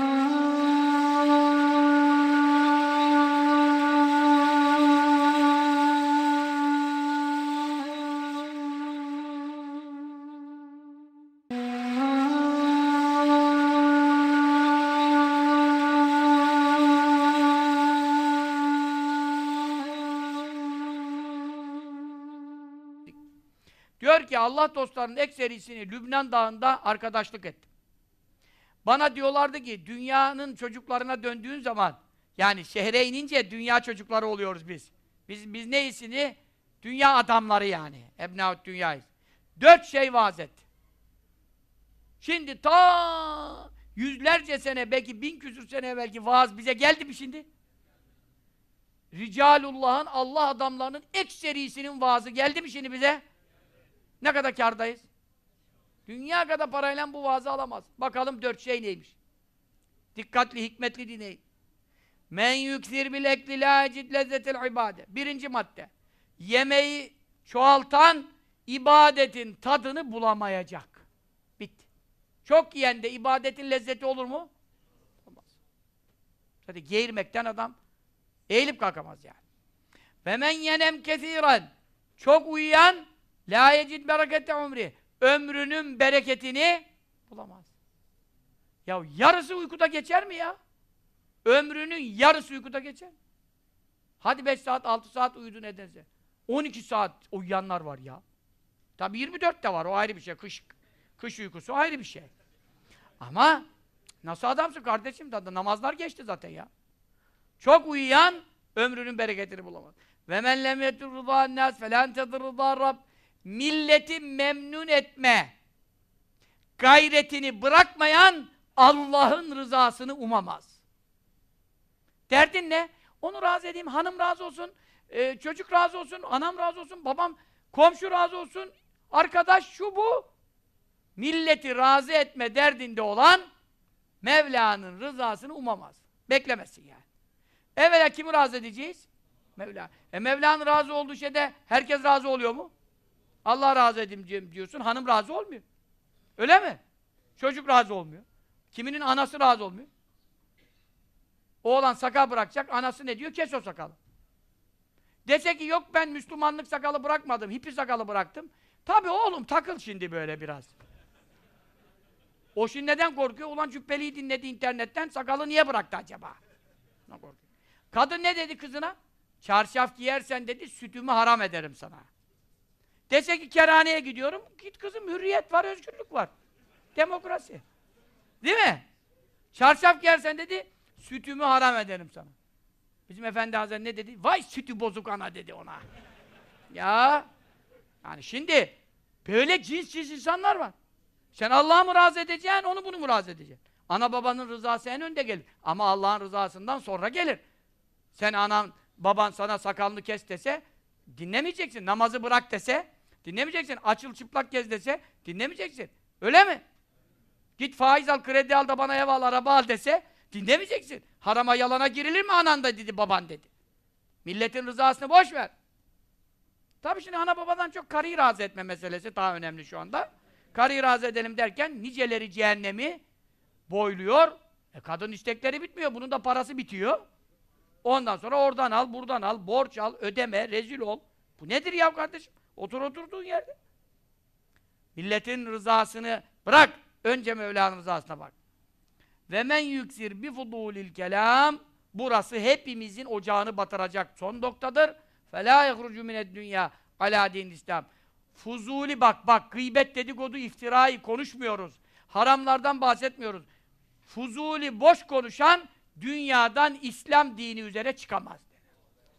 Speaker 1: Ki Allah dostlarının ekserisini Lübnan Dağı'nda arkadaşlık ettim. Bana diyorlardı ki dünyanın çocuklarına döndüğün zaman yani şehre inince dünya çocukları oluyoruz biz. Biz biz neyisini? Dünya adamları yani. Ebnaut dünyayız. Dört şey vaaz etti. Şimdi ta yüzlerce sene belki bin küsür sene belki vaaz bize geldi mi şimdi? Ricalullah'ın Allah adamlarının ekserisinin vaazı geldi mi şimdi bize? Ne kadar kârdayız? Dünya kadar parayla bu vaazı alamaz. Bakalım dört şey neymiş? Dikkatli, hikmetli dinleyin. Men yüksir bil ekli la ecid lezzetil ibade. Birinci madde. Yemeği çoğaltan ibadetin tadını bulamayacak. Bitti. Çok yiyen de ibadetin lezzeti olur mu? Olmaz. Hadi geğirmekten adam eğilip kalkamaz yani. Ve men yenem kesiren. Çok uyuyan La yecid berekette umri. Ömrünün bereketini bulamaz. Ya yarısı uykuda geçer mi ya? Ömrünün yarısı uykuda geçer. Hadi 5 saat, 6 saat uyudu nedense. 12 saat uyuyanlar var ya. Tabi 24 de var, o ayrı bir şey. Kış kış uykusu ayrı bir şey. Ama nasıl adamsın kardeşim? Da namazlar geçti zaten ya. Çok uyuyan ömrünün bereketini bulamaz. Ve men lem yeturrıdâ nâs felâ tedırrıdâ rabb milleti memnun etme gayretini bırakmayan Allah'ın rızasını umamaz. Derdin ne? Onu razı edeyim, hanım razı olsun, e, çocuk razı olsun, anam razı olsun, babam, komşu razı olsun, arkadaş şu bu. Milleti razı etme derdinde olan Mevla'nın rızasını umamaz. Beklemesin yani. Evvela kimi razı edeceğiz? Mevla. E Mevla'nın razı olduğu şeyde herkes razı oluyor mu? Allah razı edeyim diyorsun, hanım razı olmuyor. Öyle mi? Çocuk razı olmuyor. Kiminin anası razı olmuyor. Oğlan sakal bırakacak, anası ne diyor? Kes o sakalı. Dese ki yok ben Müslümanlık sakalı bırakmadım, hippi sakalı bıraktım. Tabi oğlum takıl şimdi böyle biraz. O şimdi neden korkuyor? Ulan cübbeliyi dinledi internetten, sakalı niye bıraktı acaba? Kadın ne dedi kızına? Çarşaf giyersen dedi, sütümü haram ederim sana. Dese ki kerhaneye gidiyorum, git kızım hürriyet var, özgürlük var. Demokrasi. Değil mi? Çarşaf giyersen dedi, sütümü haram ederim sana. Bizim Efendi Hazretleri ne dedi? Vay sütü bozuk ana dedi ona. ya, yani şimdi böyle cins cins insanlar var. Sen Allah'ı mı razı edeceksin, onu bunu mu razı edeceksin? Ana babanın rızası en önde gelir. Ama Allah'ın rızasından sonra gelir. Sen anan, baban sana sakalını kes dese, dinlemeyeceksin. Namazı bırak dese, dinlemeyeceksin. Açıl çıplak gez dese, dinlemeyeceksin. Öyle mi? Git faiz al, kredi al da bana ev al, araba al dese, dinlemeyeceksin. Harama yalana girilir mi anan da dedi, baban dedi. Milletin rızasını boş ver. Tabii şimdi ana babadan çok karıyı razı etme meselesi daha önemli şu anda. Karıyı razı edelim derken niceleri cehennemi boyluyor. E kadın istekleri bitmiyor. Bunun da parası bitiyor. Ondan sonra oradan al, buradan al, borç al, ödeme, rezil ol. Bu nedir ya kardeşim? Otur oturduğun yerde. Milletin rızasını bırak. Önce Mevla'nın rızasına bak. Ve men yüksir bi fudulil kelam burası hepimizin ocağını batıracak son noktadır. Fela yehrucu mined dünya ala din İslam. Fuzuli bak bak gıybet dedikodu iftirayı konuşmuyoruz. Haramlardan bahsetmiyoruz. Fuzuli boş konuşan dünyadan İslam dini üzere çıkamaz.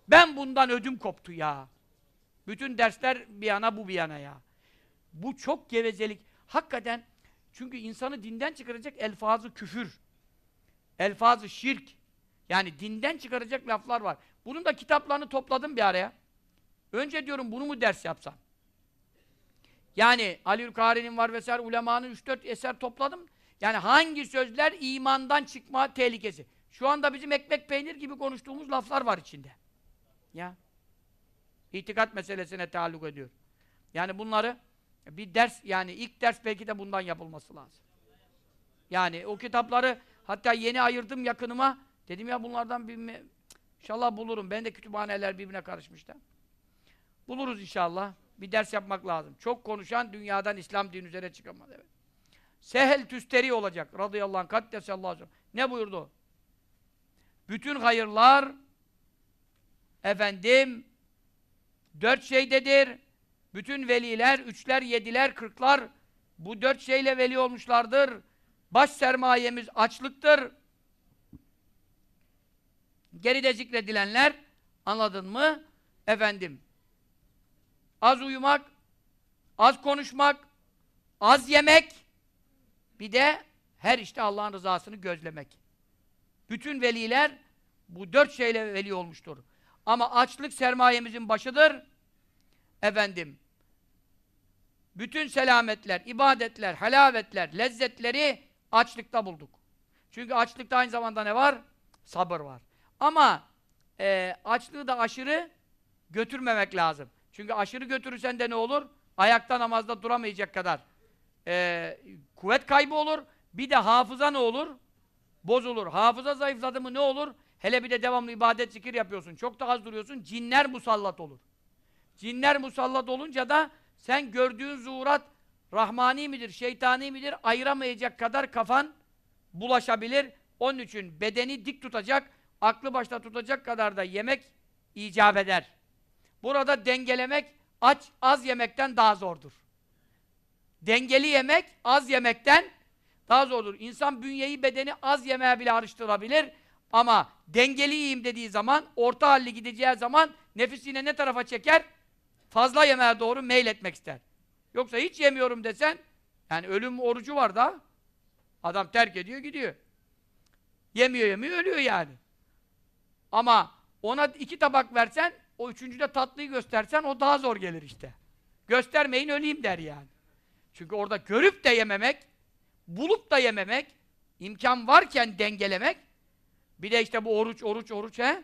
Speaker 1: Ben bundan ödüm koptu ya. Bütün dersler bir yana bu bir yana ya. Bu çok gevezelik. Hakikaten çünkü insanı dinden çıkaracak elfazı küfür. Elfazı şirk. Yani dinden çıkaracak laflar var. Bunun da kitaplarını topladım bir araya. Önce diyorum bunu mu ders yapsam? Yani Ali Kari'nin var vesaire ulemanın 3-4 eser topladım. Yani hangi sözler imandan çıkma tehlikesi? Şu anda bizim ekmek peynir gibi konuştuğumuz laflar var içinde. Ya. İtikat meselesine taalluk ediyor. Yani bunları bir ders yani ilk ders belki de bundan yapılması lazım. Yani o kitapları hatta yeni ayırdım yakınıma. Dedim ya bunlardan bir inşallah bulurum. Ben de kütüphaneler birbirine karışmıştı. Buluruz inşallah. Bir ders yapmak lazım. Çok konuşan dünyadan İslam dini üzere çıkamaz. Evet. Sehel tüsteri olacak. Radıyallahu anh. Kaddesallahu aleyhi Ne buyurdu? Bütün hayırlar efendim dört şeydedir. Bütün veliler, üçler, yediler, kırklar bu dört şeyle veli olmuşlardır. Baş sermayemiz açlıktır. Geride zikredilenler anladın mı? Efendim az uyumak, az konuşmak, az yemek bir de her işte Allah'ın rızasını gözlemek. Bütün veliler bu dört şeyle veli olmuştur. Ama açlık sermayemizin başıdır. Efendim, bütün selametler, ibadetler, halavetler, lezzetleri açlıkta bulduk. Çünkü açlıkta aynı zamanda ne var? Sabır var. Ama e, açlığı da aşırı götürmemek lazım. Çünkü aşırı götürürsen de ne olur? Ayakta namazda duramayacak kadar e, kuvvet kaybı olur. Bir de hafıza ne olur? Bozulur. Hafıza zayıfladı mı ne olur? Hele bir de devamlı ibadet zikir yapıyorsun. Çok da az duruyorsun. Cinler musallat olur. Cinler musallat olunca da sen gördüğün zuhurat rahmani midir, şeytani midir ayıramayacak kadar kafan bulaşabilir. Onun için bedeni dik tutacak, aklı başta tutacak kadar da yemek icap eder. Burada dengelemek aç, az yemekten daha zordur. Dengeli yemek az yemekten daha zordur. İnsan bünyeyi, bedeni az yemeğe bile arıştırabilir. Ama dengeli yiyeyim dediği zaman, orta halli gideceği zaman nefis yine ne tarafa çeker? Fazla yemeğe doğru meyletmek ister. Yoksa hiç yemiyorum desen, yani ölüm orucu var da, adam terk ediyor gidiyor. Yemiyor yemiyor ölüyor yani. Ama ona iki tabak versen, o üçüncüde tatlıyı göstersen o daha zor gelir işte. Göstermeyin öleyim der yani. Çünkü orada görüp de yememek, bulup da yememek, imkan varken dengelemek, bir de işte bu oruç, oruç, oruç he?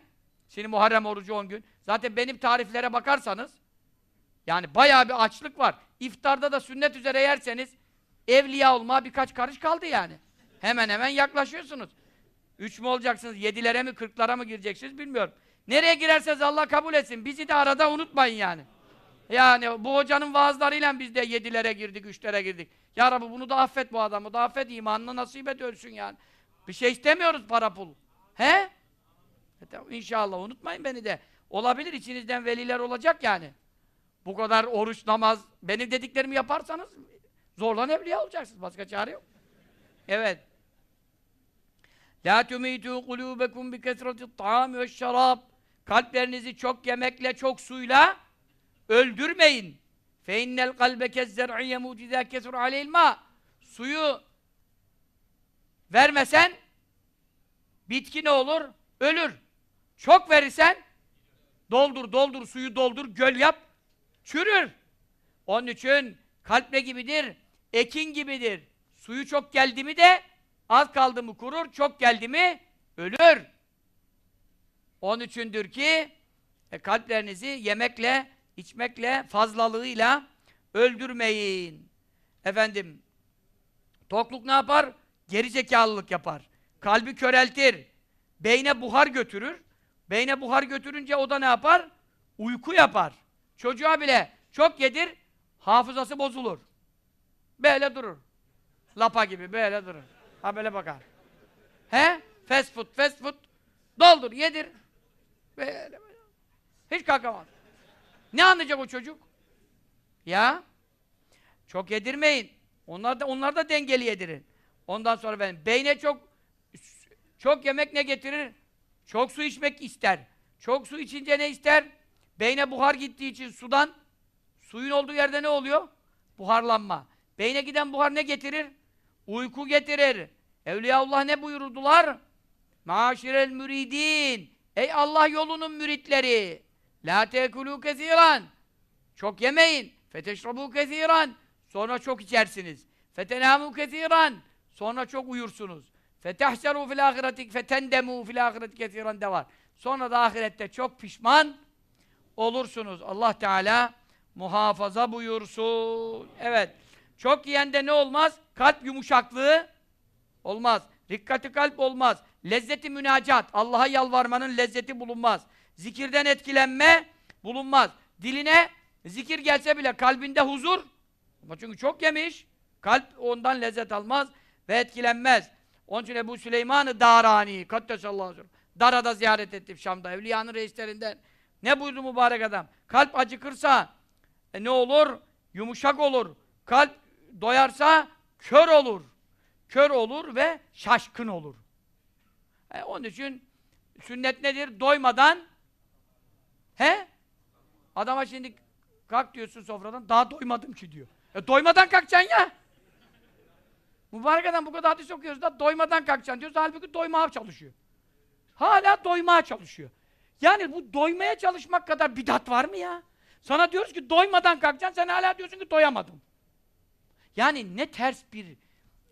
Speaker 1: Şimdi Muharrem orucu 10 gün. Zaten benim tariflere bakarsanız, yani bayağı bir açlık var. İftarda da sünnet üzere yerseniz, evliya olma birkaç karış kaldı yani. Hemen hemen yaklaşıyorsunuz. Üç mü olacaksınız? Yedilere mi, kırklara mı gireceksiniz bilmiyorum. Nereye girerseniz Allah kabul etsin. Bizi de arada unutmayın yani. Yani bu hocanın vaazlarıyla biz de yedilere girdik, üçlere girdik. Ya Rabbi bunu da affet bu adamı, da affet imanını nasip et ölsün yani. Bir şey istemiyoruz para pul. He? İnşallah unutmayın beni de. Olabilir içinizden veliler olacak yani. Bu kadar oruç, namaz, benim dediklerimi yaparsanız zorlan evliya olacaksınız. Başka çare yok. Evet. La tumitu kulubekum bi kesreti ta'am ve şarab. Kalplerinizi çok yemekle, çok suyla öldürmeyin. Fe innel kalbe kezzer'i yemut izâ kesur aleyhil ma. Suyu vermesen bitki ne olur? Ölür. Çok verirsen doldur, doldur, suyu doldur, göl yap, çürür. Onun için kalp ne gibidir? Ekin gibidir. Suyu çok geldi mi de az kaldı mı kurur, çok geldi mi ölür. Onun içindir ki e, kalplerinizi yemekle, içmekle, fazlalığıyla öldürmeyin. Efendim, tokluk ne yapar? Geri zekalılık yapar. Kalbi köreltir. Beyne buhar götürür. Beyne buhar götürünce o da ne yapar? Uyku yapar. Çocuğa bile çok yedir, hafızası bozulur. Böyle durur. Lapa gibi böyle durur. Ha böyle bakar. He? Fast food, fast food. Doldur, yedir. Böyle böyle. Hiç kalkamaz. Ne anlayacak o çocuk? Ya? Çok yedirmeyin. Onlar da onlar da dengeli yedirin. Ondan sonra ben beyne çok çok yemek ne getirir? Çok su içmek ister. Çok su içince ne ister? Beyne buhar gittiği için sudan suyun olduğu yerde ne oluyor? Buharlanma. Beyne giden buhar ne getirir? Uyku getirir. Evliyaullah ne buyurdular? Maşirel müridin. Ey Allah yolunun müritleri. La tekulu kesiran. Çok yemeyin. Feteşrabu kesiran. Sonra çok içersiniz. Fetenamu kesiran. Sonra çok uyursunuz. Fetehseru fil ahireti fetendemu fil ahireti kesiran de var. Sonra da ahirette çok pişman olursunuz. Allah Teala muhafaza buyursun. Evet. Çok yiyende ne olmaz? Kalp yumuşaklığı olmaz. Rikkati kalp olmaz. Lezzeti münacat. Allah'a yalvarmanın lezzeti bulunmaz. Zikirden etkilenme bulunmaz. Diline zikir gelse bile kalbinde huzur. Ama çünkü çok yemiş. Kalp ondan lezzet almaz ve etkilenmez. Onun için Ebu Süleyman-ı Darani, Kaddesallahu aleyhi Dara'da ziyaret ettim Şam'da, evliyanın reislerinden. Ne buyurdu mübarek adam? Kalp acıkırsa e, ne olur? Yumuşak olur. Kalp doyarsa kör olur. Kör olur ve şaşkın olur. E, onun için sünnet nedir? Doymadan he? Adama şimdi kalk diyorsun sofradan, daha doymadım ki diyor. E doymadan kalkacaksın ya. Mübarek adam bu kadar hadis okuyoruz da doymadan kalkacaksın diyoruz. Halbuki doymaya çalışıyor. Hala doymaya çalışıyor. Yani bu doymaya çalışmak kadar bidat var mı ya? Sana diyoruz ki doymadan kalkacaksın, sen hala diyorsun ki doyamadım. Yani ne ters bir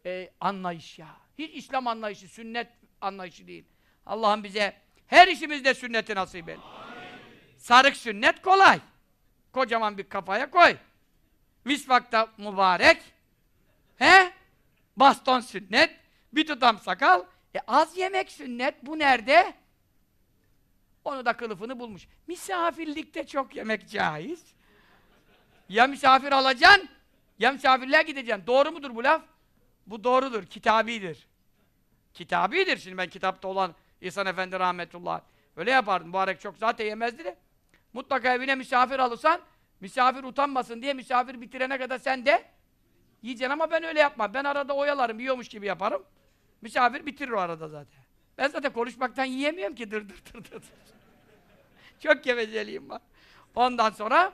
Speaker 1: e, anlayış ya. Hiç İslam anlayışı, sünnet anlayışı değil. Allah'ım bize her işimizde sünneti nasip et. Sarık sünnet kolay. Kocaman bir kafaya koy. Misvakta mübarek. He? Baston sünnet. Bir tutam sakal. E az yemek sünnet. Bu nerede? Onu da kılıfını bulmuş. Misafirlikte çok yemek caiz. Ya misafir alacaksın, ya misafirliğe gideceksin. Doğru mudur bu laf? Bu doğrudur, kitabidir. Kitabidir. Şimdi ben kitapta olan İhsan Efendi rahmetullah öyle yapardım. Mübarek çok zaten yemezdi de. Mutlaka evine misafir alırsan, misafir utanmasın diye misafir bitirene kadar sen de yiyeceksin ama ben öyle yapmam. Ben arada oyalarım, yiyormuş gibi yaparım. Misafir bitirir o arada zaten. Ben zaten konuşmaktan yiyemiyorum ki dır dır dır dır. Çok gevezeliyim var. Ondan sonra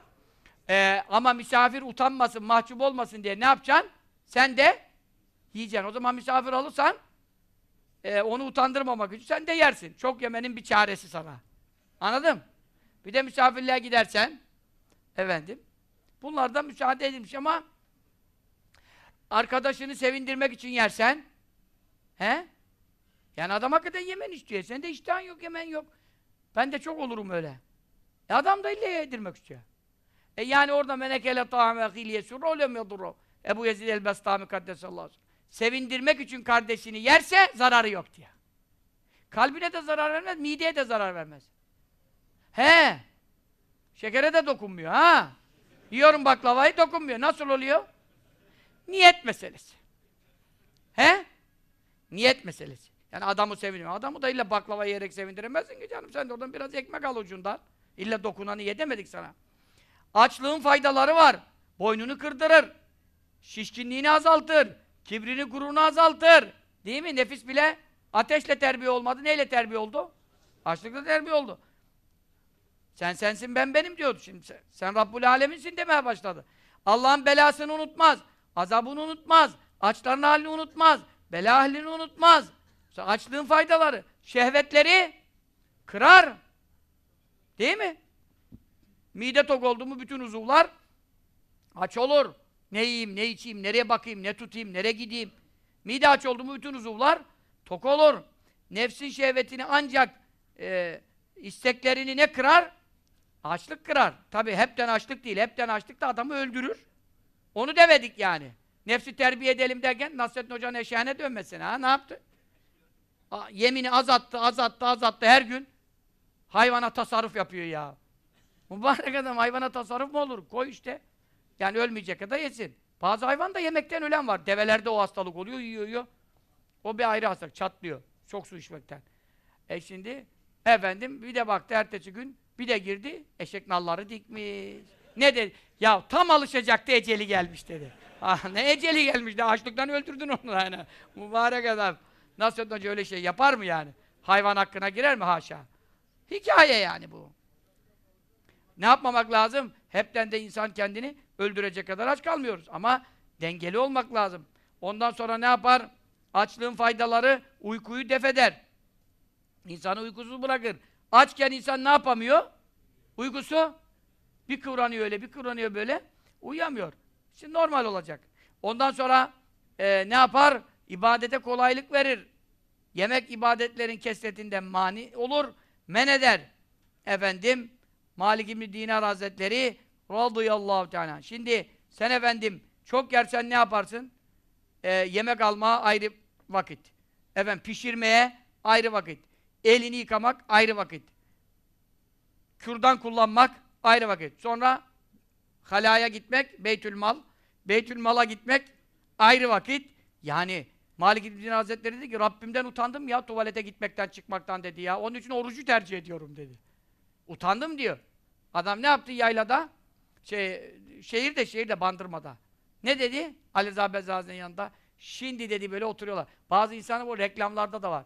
Speaker 1: e, ama misafir utanmasın, mahcup olmasın diye ne yapacaksın? Sen de yiyeceksin. O zaman misafir alırsan e, onu utandırmamak için sen de yersin. Çok yemenin bir çaresi sana. Anladın? Bir de misafirliğe gidersen efendim bunlardan müsaade edilmiş ama arkadaşını sevindirmek için yersen he? Yani adam hakikaten yemen istiyor. Sen de iştahın yok, yemen yok. Ben de çok olurum öyle. E adam da ille yedirmek istiyor. E yani orada menekele ta'ame hilyesu rolem yadurru. Ebu Yezid el-Bestami kaddesallahu Sevindirmek için kardeşini yerse zararı yok diye. Kalbine de zarar vermez, mideye de zarar vermez. He. Şekere de dokunmuyor ha. Yiyorum baklavayı dokunmuyor. Nasıl oluyor? Niyet meselesi. He? Niyet meselesi. Yani adamı seviniyor. Adamı da illa baklava yiyerek sevindiremezsin ki canım. Sen de oradan biraz ekmek al ucundan. İlla dokunanı ye sana. Açlığın faydaları var. Boynunu kırdırır. Şişkinliğini azaltır. Kibrini gururunu azaltır. Değil mi? Nefis bile ateşle terbiye olmadı. Neyle terbiye oldu? Açlıkla terbiye oldu. Sen sensin ben benim diyordu şimdi. Sen, sen Rabbul Aleminsin demeye başladı. Allah'ın belasını unutmaz. Azabını unutmaz. Açların halini unutmaz. Bela halini unutmaz. Açlığın faydaları. Şehvetleri kırar. Değil mi? Mide tok oldu mu bütün uzuvlar aç olur. Ne yiyeyim, ne içeyim, nereye bakayım, ne tutayım, nereye gideyim. Mide aç oldu mu bütün uzuvlar tok olur. Nefsin şehvetini ancak e, isteklerini ne kırar? Açlık kırar. Tabi hepten açlık değil. Hepten açlık da adamı öldürür. Onu demedik yani. Nefsi terbiye edelim derken Nasrettin Hoca'nın eşeğine dönmesin ha. Ne yaptı? A, yemini azattı, azattı, azattı her gün. Hayvana tasarruf yapıyor ya. Mübarek adam hayvana tasarruf mu olur? Koy işte. Yani ölmeyecek kadar yesin. Bazı hayvan da yemekten ölen var. Develerde o hastalık oluyor, yiyor, yiyor. O bir ayrı hastalık, çatlıyor. Çok su içmekten. E şimdi, efendim bir de baktı ertesi gün, bir de girdi, eşek nalları dikmiş. Ne dedi? Ya tam alışacaktı, eceli gelmiş dedi. Ah, ne eceli gelmiş de açlıktan öldürdün onu yani. Mübarek adam. Nasıl Hoca öyle şey yapar mı yani? Hayvan hakkına girer mi haşa? Hikaye yani bu. Ne yapmamak lazım? Hepten de insan kendini öldürecek kadar aç kalmıyoruz. Ama dengeli olmak lazım. Ondan sonra ne yapar? Açlığın faydaları uykuyu def eder. İnsanı uykusuz bırakır. Açken insan ne yapamıyor? Uykusu bir kıvranıyor öyle, bir kıvranıyor böyle. Uyuyamıyor. Şimdi normal olacak. Ondan sonra e, ne yapar? İbadete kolaylık verir. Yemek ibadetlerin kesretinden mani olur. Men eder. Efendim, Malik İbni Dinar Hazretleri radıyallahu teala. Şimdi sen efendim çok yersen ne yaparsın? Ee, yemek alma ayrı vakit. Efendim pişirmeye ayrı vakit. Elini yıkamak ayrı vakit. Kürdan kullanmak ayrı vakit. Sonra halaya gitmek, beytül mal. Beytül mala gitmek ayrı vakit. Yani Malik Dinar Hazretleri dedi ki Rabbimden utandım ya tuvalete gitmekten çıkmaktan dedi ya. Onun için orucu tercih ediyorum dedi. Utandım diyor. Adam ne yaptı yaylada? Şey, şehirde, şehirde, bandırmada. Ne dedi? Ali Rıza yanında. Şimdi dedi böyle oturuyorlar. Bazı insanlar bu reklamlarda da var.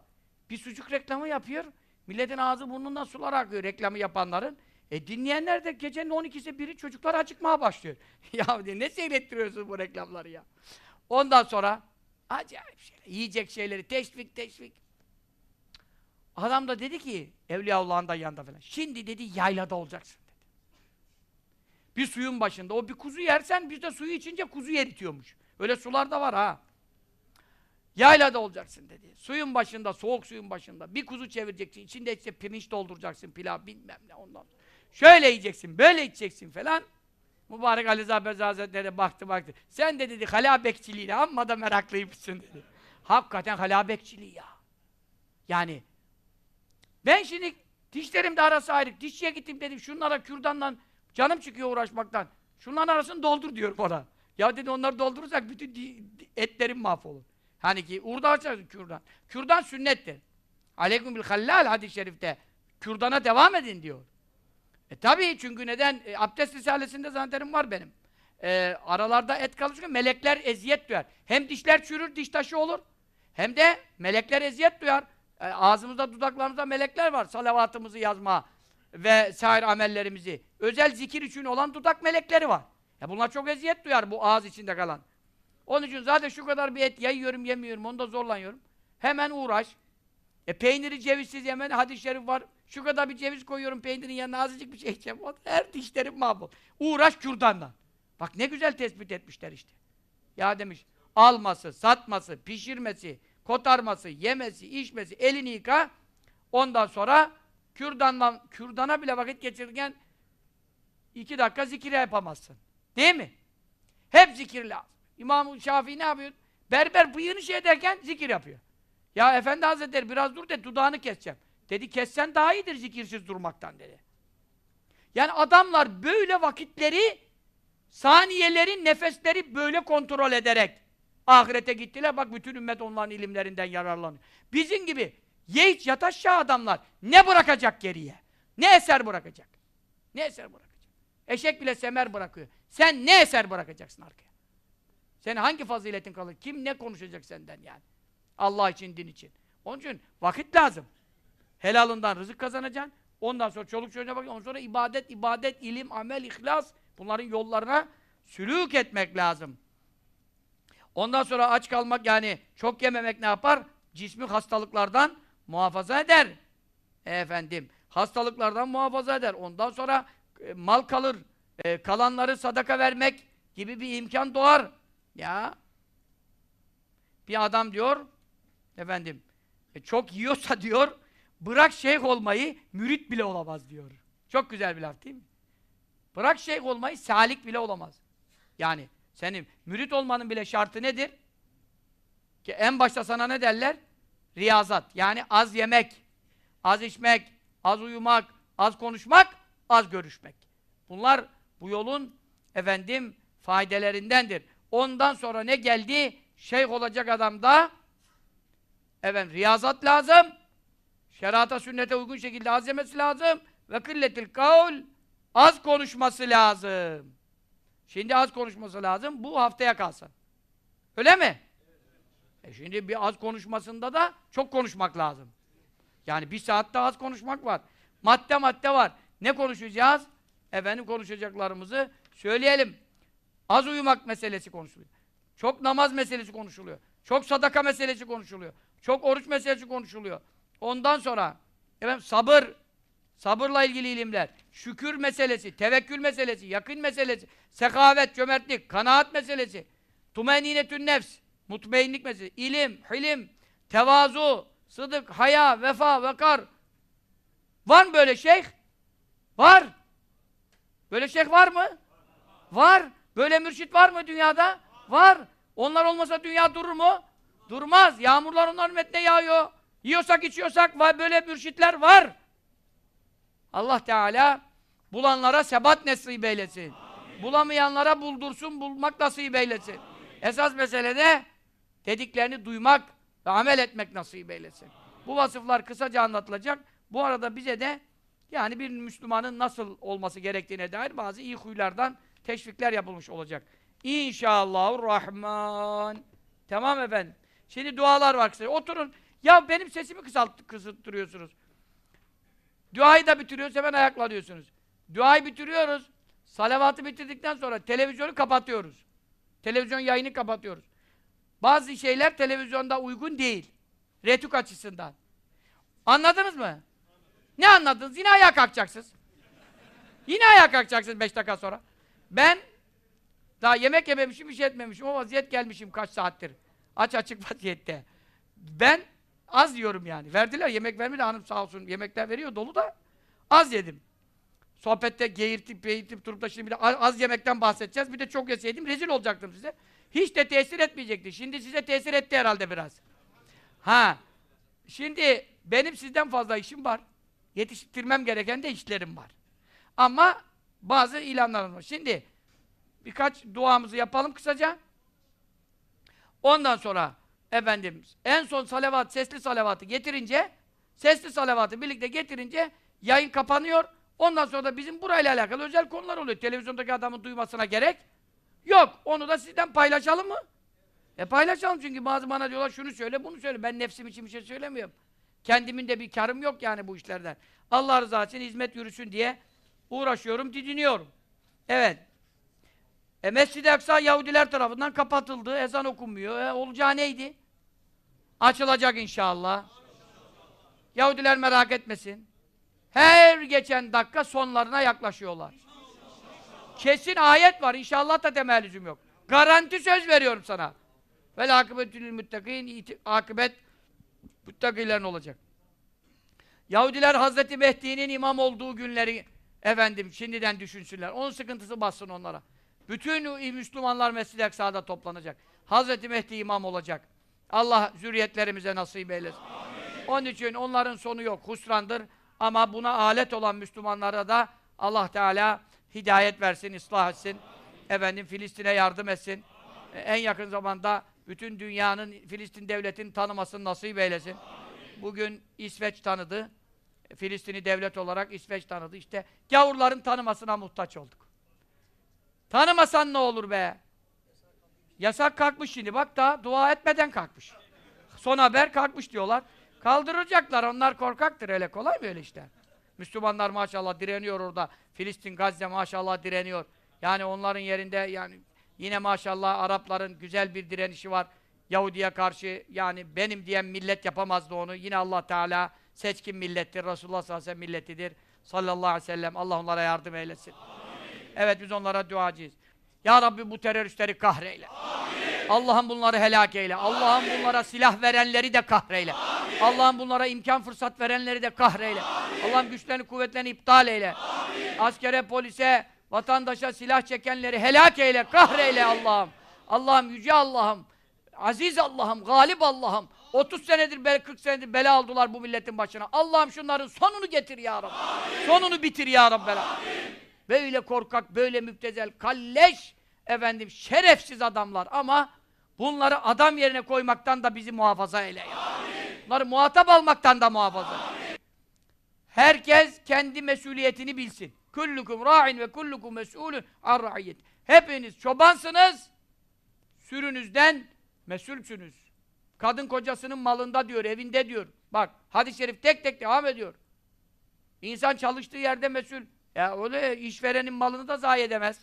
Speaker 1: Bir sucuk reklamı yapıyor. Milletin ağzı burnundan sular akıyor reklamı yapanların. E dinleyenler de gecenin 12'si biri çocuklar acıkmaya başlıyor. ya ne seyrettiriyorsunuz bu reklamları ya? Ondan sonra acayip şeyler, yiyecek şeyleri teşvik teşvik. Adam da dedi ki Evliyaullah'ın da yanında falan. Şimdi dedi yaylada olacaksın dedi. Bir suyun başında. O bir kuzu yersen biz de suyu içince kuzu eritiyormuş. Öyle sular da var ha. Yaylada olacaksın dedi. Suyun başında, soğuk suyun başında. Bir kuzu çevireceksin. İçinde işte pirinç dolduracaksın, pilav bilmem ne ondan. Şöyle yiyeceksin, böyle içeceksin falan. Mübarek Ali Zahber Hazretleri baktı baktı. Sen de dedi hala bekçiliğine amma da meraklıymışsın dedi. Hakikaten hala bekçiliği ya. Yani ben şimdi dişlerim de arası ayrı. Dişçiye gittim dedim şunlara kürdandan canım çıkıyor uğraşmaktan. Şunların arasını doldur diyorum ona. Ya dedi onları doldurursak bütün etlerim mahvolur. Hani ki urda açarsın kürdan. Kürdan sünnettir. Aleyküm bil hadis-i şerifte. Kürdana devam edin diyor. E tabii çünkü neden? E, abdest risalesinde zannederim var benim. E, aralarda et kalırsa melekler eziyet duyar. Hem dişler çürür, diş taşı olur. Hem de melekler eziyet duyar. E, ağzımızda, dudaklarımızda melekler var. Salavatımızı yazma ve sair amellerimizi. Özel zikir için olan dudak melekleri var. Ya bunlar çok eziyet duyar bu ağız içinde kalan. Onun için zaten şu kadar bir et yiyorum yemiyorum, onu da zorlanıyorum. Hemen uğraş. E peyniri cevizsiz yemen hadis-i şerif var. Şu kadar bir ceviz koyuyorum peynirin yanına azıcık bir şey içeceğim. Her dişlerim mahvol. Uğraş kürdandan. Bak ne güzel tespit etmişler işte. Ya demiş alması, satması, pişirmesi, kotarması, yemesi, içmesi, elini yıka. Ondan sonra kürdandan, kürdana bile vakit geçirirken iki dakika zikir yapamazsın. Değil mi? Hep zikir lazım. İmam-ı Şafii ne yapıyor? Berber bıyığını şey ederken zikir yapıyor. Ya Efendi Hazretleri biraz dur de dudağını keseceğim. Dedi kessen daha iyidir zikirsiz durmaktan dedi. Yani adamlar böyle vakitleri saniyelerin nefesleri böyle kontrol ederek ahirete gittiler. Bak bütün ümmet onların ilimlerinden yararlanıyor. Bizim gibi yeğiç yataşağı adamlar ne bırakacak geriye? Ne eser bırakacak? Ne eser bırakacak? Eşek bile semer bırakıyor. Sen ne eser bırakacaksın arkaya? Senin hangi faziletin kalır? Kim ne konuşacak senden yani? Allah için, din için. Onun için vakit lazım. Helalından rızık kazanacaksın. Ondan sonra çoluk çocuğuna bakacaksın. Ondan sonra ibadet, ibadet, ilim, amel, ihlas. Bunların yollarına sülük etmek lazım. Ondan sonra aç kalmak yani çok yememek ne yapar? Cismi hastalıklardan muhafaza eder. Efendim, hastalıklardan muhafaza eder. Ondan sonra e, mal kalır. E, kalanları sadaka vermek gibi bir imkan doğar. Ya. Bir adam diyor, efendim, e, çok yiyorsa diyor, bırak şeyh olmayı, mürit bile olamaz diyor. Çok güzel bir laf değil mi? Bırak şeyh olmayı, salik bile olamaz. Yani senin mürit olmanın bile şartı nedir? Ki en başta sana ne derler? Riyazat. Yani az yemek, az içmek, az uyumak, az konuşmak, az görüşmek. Bunlar bu yolun efendim faydelerindendir. Ondan sonra ne geldi? Şeyh olacak adamda efendim riyazat lazım. Şerata sünnete uygun şekilde az lazım ve kılletil kavl az konuşması lazım. Şimdi az konuşması lazım. Bu haftaya kalsın. Öyle mi? E şimdi bir az konuşmasında da çok konuşmak lazım. Yani bir saatte az konuşmak var. Madde madde var. Ne konuşacağız? Efendim konuşacaklarımızı söyleyelim. Az uyumak meselesi konuşuluyor. Çok namaz meselesi konuşuluyor. Çok sadaka meselesi konuşuluyor. Çok oruç meselesi konuşuluyor. Ondan sonra efendim sabır, sabırla ilgili ilimler, şükür meselesi, tevekkül meselesi, yakın meselesi, sekavet, cömertlik, kanaat meselesi, tumeninetün nefs, mutmainlik meselesi, ilim, hilim, tevazu, sıdık, haya, vefa, vekar. Var mı böyle şeyh? Var. Böyle şeyh var mı? Var. Böyle mürşit var mı dünyada? Var. Onlar olmasa dünya durur mu? Durmaz. Yağmurlar onların metne yağıyor. Yiyorsak içiyorsak var, böyle mürşitler var. Allah Teala bulanlara sebat nasip eylesin. Amin. Bulamayanlara buldursun, bulmak nasip eylesin. Esas mesele de dediklerini duymak ve amel etmek nasip eylesin. Bu vasıflar kısaca anlatılacak. Bu arada bize de yani bir Müslümanın nasıl olması gerektiğine dair bazı iyi huylardan teşvikler yapılmış olacak. İnşallahurrahman. Tamam efendim. Şimdi dualar var kısaca. Oturun. Ya benim sesimi kısalt, kısıttırıyorsunuz. Duayı da bitiriyoruz, hemen ayaklanıyorsunuz. Duayı bitiriyoruz. Salavatı bitirdikten sonra televizyonu kapatıyoruz. Televizyon yayını kapatıyoruz. Bazı şeyler televizyonda uygun değil. Retuk açısından. Anladınız mı? Ne anladınız? Yine ayağa kalkacaksınız. Yine ayağa kalkacaksınız beş dakika sonra. Ben daha yemek yememişim, bir şey etmemişim. O vaziyet gelmişim kaç saattir. Aç açık vaziyette. Ben Az yiyorum yani. Verdiler, yemek vermedi hanım sağ olsun. Yemekler veriyor dolu da az yedim. Sohbette geğirtip, beğirtip durup da şimdi bir de az yemekten bahsedeceğiz. Bir de çok yeseydim rezil olacaktım size. Hiç de tesir etmeyecekti. Şimdi size tesir etti herhalde biraz. Ha. Şimdi benim sizden fazla işim var. Yetiştirmem gereken de işlerim var. Ama bazı ilanlarım var. Şimdi birkaç duamızı yapalım kısaca. Ondan sonra Efendimiz en son salavat, sesli salavatı getirince sesli salavatı birlikte getirince yayın kapanıyor. Ondan sonra da bizim burayla alakalı özel konular oluyor. Televizyondaki adamın duymasına gerek yok. Onu da sizden paylaşalım mı? E paylaşalım çünkü bazı bana diyorlar şunu söyle bunu söyle. Ben nefsim için bir şey söylemiyorum. Kendimin de bir karım yok yani bu işlerden. Allah rızası için hizmet yürüsün diye uğraşıyorum, didiniyorum. Evet. E Mescid-i Aksa Yahudiler tarafından kapatıldı. Ezan okunmuyor. E, olacağı neydi? Açılacak inşallah. Yahudiler merak etmesin. Her geçen dakika sonlarına yaklaşıyorlar. Kesin ayet var. İnşallah da temel lüzum yok. Garanti söz veriyorum sana. Vel akıbetül müttakîn akıbet müttakilerin olacak. Yahudiler Hazreti Mehdi'nin imam olduğu günleri efendim şimdiden düşünsünler. Onun sıkıntısı bassın onlara. Bütün Müslümanlar Mescid-i Aksa'da toplanacak. Hazreti Mehdi imam olacak. Allah zürriyetlerimize nasip eylesin. Onun için onların sonu yok, husrandır. Ama buna alet olan Müslümanlara da Allah Teala hidayet versin, ıslah etsin. Efendim Filistin'e yardım etsin. E, En yakın zamanda bütün dünyanın Filistin devletini tanımasını nasip eylesin. Bugün İsveç tanıdı. Filistin'i devlet olarak İsveç tanıdı. İşte gavurların tanımasına muhtaç olduk. Tanımasan ne olur be? Yasak kalkmış şimdi. Bak da dua etmeden kalkmış. Son haber kalkmış diyorlar. Kaldıracaklar. Onlar korkaktır. Öyle kolay mı öyle işler? Müslümanlar maşallah direniyor orada. Filistin, Gazze maşallah direniyor. Yani onların yerinde yani yine maşallah Arapların güzel bir direnişi var. Yahudi'ye karşı yani benim diyen millet yapamazdı onu. Yine Allah Teala seçkin millettir. Resulullah sallallahu aleyhi ve sellem milletidir. Sallallahu aleyhi ve sellem. Allah onlara yardım eylesin. Evet biz onlara duacıyız. Ya Rabbi bu teröristleri kahreyle. Allah'ım bunları helak eyle. Allah'ım bunlara silah verenleri de kahreyle. Allah'ım bunlara imkan fırsat verenleri de kahreyle. Allah'ım güçlerini kuvvetlerini iptal eyle. Askere, polise, vatandaşa silah çekenleri helak eyle, kahreyle Allah'ım. Allah'ım yüce Allah'ım. Aziz Allah'ım, galip Allah'ım. 30 senedir, bel- 40 senedir bela aldılar bu milletin başına. Allah'ım şunların sonunu getir ya Rabbi. Sonunu bitir ya Rabbi. Böyle korkak, böyle müptezel, kalleş, efendim şerefsiz adamlar ama bunları adam yerine koymaktan da bizi muhafaza eyle ya. Bunları muhatap almaktan da muhafaza. Herkes kendi mesuliyetini bilsin. Kullukum ra'in ve kullukum mes'ulun an ra'iyet. Hepiniz çobansınız. Sürünüzden mesulsünüz. Kadın kocasının malında diyor, evinde diyor. Bak, hadis-i şerif tek tek devam ediyor. İnsan çalıştığı yerde mesul. Ya öyle işverenin malını da zayi edemez.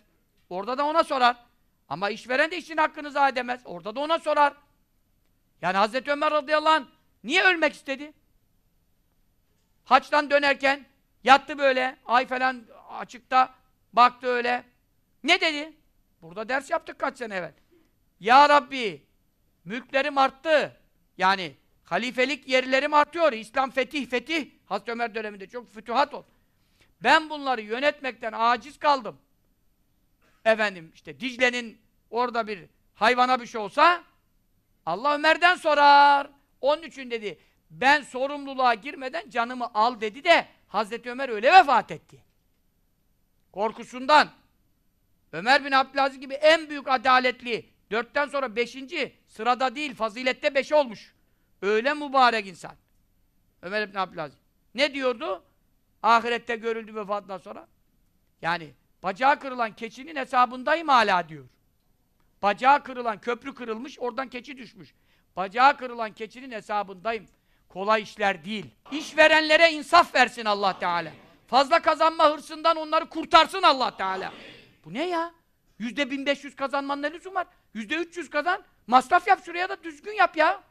Speaker 1: Orada da ona sorar. Ama işveren de işin hakkını zayi edemez. Orada da ona sorar. Yani Hazreti Ömer radıyallahu anh niye ölmek istedi? Haçtan dönerken yattı böyle, ay falan açıkta baktı öyle. Ne dedi? Burada ders yaptık kaç sene evvel. Ya Rabbi, mülklerim arttı. Yani halifelik yerlerim artıyor. İslam fetih fetih. Hazreti Ömer döneminde çok fütühat oldu. Ben bunları yönetmekten aciz kaldım. Efendim işte Dicle'nin orada bir hayvana bir şey olsa Allah Ömer'den sorar. Onun için dedi ben sorumluluğa girmeden canımı al dedi de Hazreti Ömer öyle vefat etti. Korkusundan. Ömer bin Abdülaziz gibi en büyük adaletli, dörtten sonra beşinci sırada değil, fazilette beş olmuş. Öyle mübarek insan. Ömer bin Abdülaziz. Ne diyordu? Ahirette görüldü vefatından sonra. Yani bacağı kırılan keçinin hesabındayım hala diyor. Bacağı kırılan, köprü kırılmış, oradan keçi düşmüş. Bacağı kırılan keçinin hesabındayım. Kolay işler değil. İşverenlere insaf versin Allah Teala. Fazla kazanma hırsından onları kurtarsın Allah Teala. Bu ne ya? Yüzde 1500 kazanmanın ne lüzum var? Yüzde 300 kazan. Masraf yap şuraya da düzgün yap ya.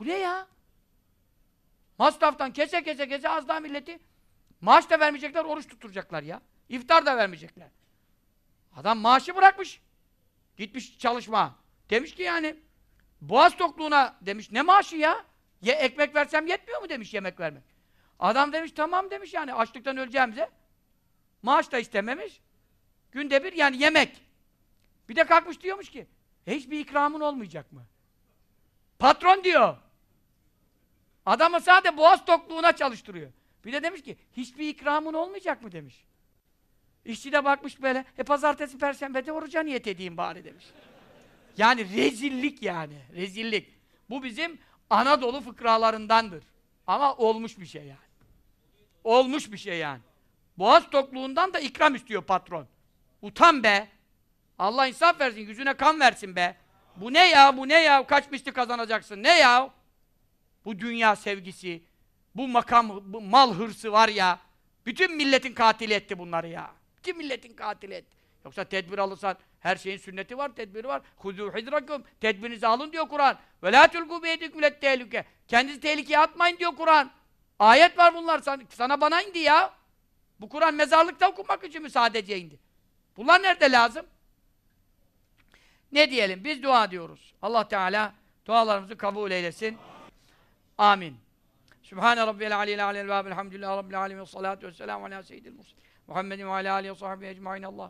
Speaker 1: Bu ne ya? Masraftan kese kese kese az daha milleti maaş da vermeyecekler, oruç tutturacaklar ya. İftar da vermeyecekler. Adam maaşı bırakmış. Gitmiş çalışma. Demiş ki yani boğaz tokluğuna demiş ne maaşı ya? Ye, ekmek versem yetmiyor mu demiş yemek vermek. Adam demiş tamam demiş yani açlıktan öleceğimize. Maaş da istememiş. Günde bir yani yemek. Bir de kalkmış diyormuş ki hiçbir ikramın olmayacak mı? Patron diyor. Adamı sadece boğaz tokluğuna çalıştırıyor. Bir de demiş ki hiçbir ikramın olmayacak mı demiş. İşçi de bakmış böyle, e pazartesi, perşembede oruca niyet edeyim bari demiş. Yani rezillik yani, rezillik. Bu bizim Anadolu fıkralarındandır. Ama olmuş bir şey yani. Olmuş bir şey yani. Boğaz tokluğundan da ikram istiyor patron. Utan be! Allah insaf versin, yüzüne kan versin be! Bu ne ya, bu ne ya? Kaç misli kazanacaksın, ne ya? Bu dünya sevgisi, bu makam, bu mal hırsı var ya, bütün milletin katili etti bunları ya. Bütün milletin katili etti. Yoksa tedbir alırsan, her şeyin sünneti var, tedbiri var. Huzû hidrakum, tedbirinizi alın diyor Kur'an. Ve lâ tulgû beyedüküm tehlike. Kendinizi tehlikeye atmayın diyor Kur'an. Ayet var bunlar, sana, sana bana indi ya. Bu Kur'an mezarlıkta okunmak için mi sadece indi? Bunlar nerede lazım? Ne diyelim? Biz dua diyoruz. Allah Teala dualarımızı kabul eylesin. Amin. سبحان ربي العلي الأعلى الباب الحمد لله رب العالمين والصلاة والسلام على سيد المرسلين محمد وعلى آله وصحبه أجمعين. الله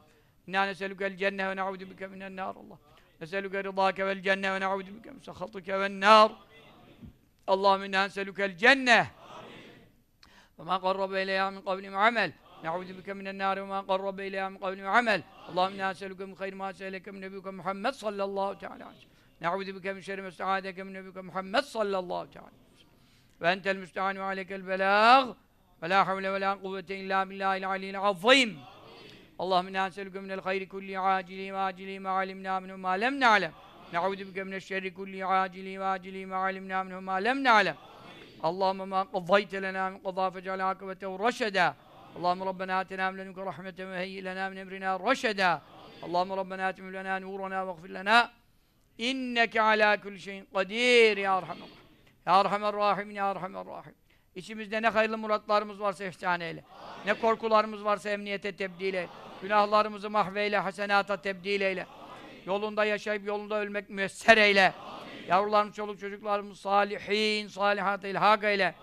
Speaker 1: إنا نسألك الجنة ونعوذ بك من النار. الله نسألك رضاك والجنة ونعوذ بك من سخطك والنار. اللهم إنا نسألك الجنة. وما قرب إليها من قبل عمل نعوذ بك من النار وما قرب إليها من قبل عمل اللهم إنا نسألك من خير ما سألك من نبيك محمد صلى الله تعالى عليه وسلم. نعوذ بك من شر ما استعاذك من نبيك محمد صلى الله تعالى. عليه وسلم aleykel belâg. Ve la havle ve la kuvvete illa billahil aliyyil azim. اللهم إنا نسألك من الخير كل عاجل واجل ما علمنا منه ما لم نعلم. نعوذ بك من الشر كل عاجل واجل ما علمنا منه ما لم نعلم. اللهم ما قضيت لنا من قضاء فاجعل عاقبته رشدا اللهم ربنا آتنا من لدنك رحمة وهيئ لنا من أمرنا رشدا. اللهم ربنا اتم لنا نورنا واغفر لنا. إنك على كل شيء قدير يا أرحم الراحمين. Ya Erhamer Rahim, Ya Erhamer Rahim. İçimizde ne hayırlı muratlarımız varsa ihsan eyle. Amin. Ne korkularımız varsa emniyete tebdil eyle. Günahlarımız mahveyle, hasenata tebdil eyle. Amin. Yolunda yaşayıp yolunda ölmek müesser eyle. Amin. Yavrularımız, çoluk çocuklarımız salihin, salihat ilhak eyle.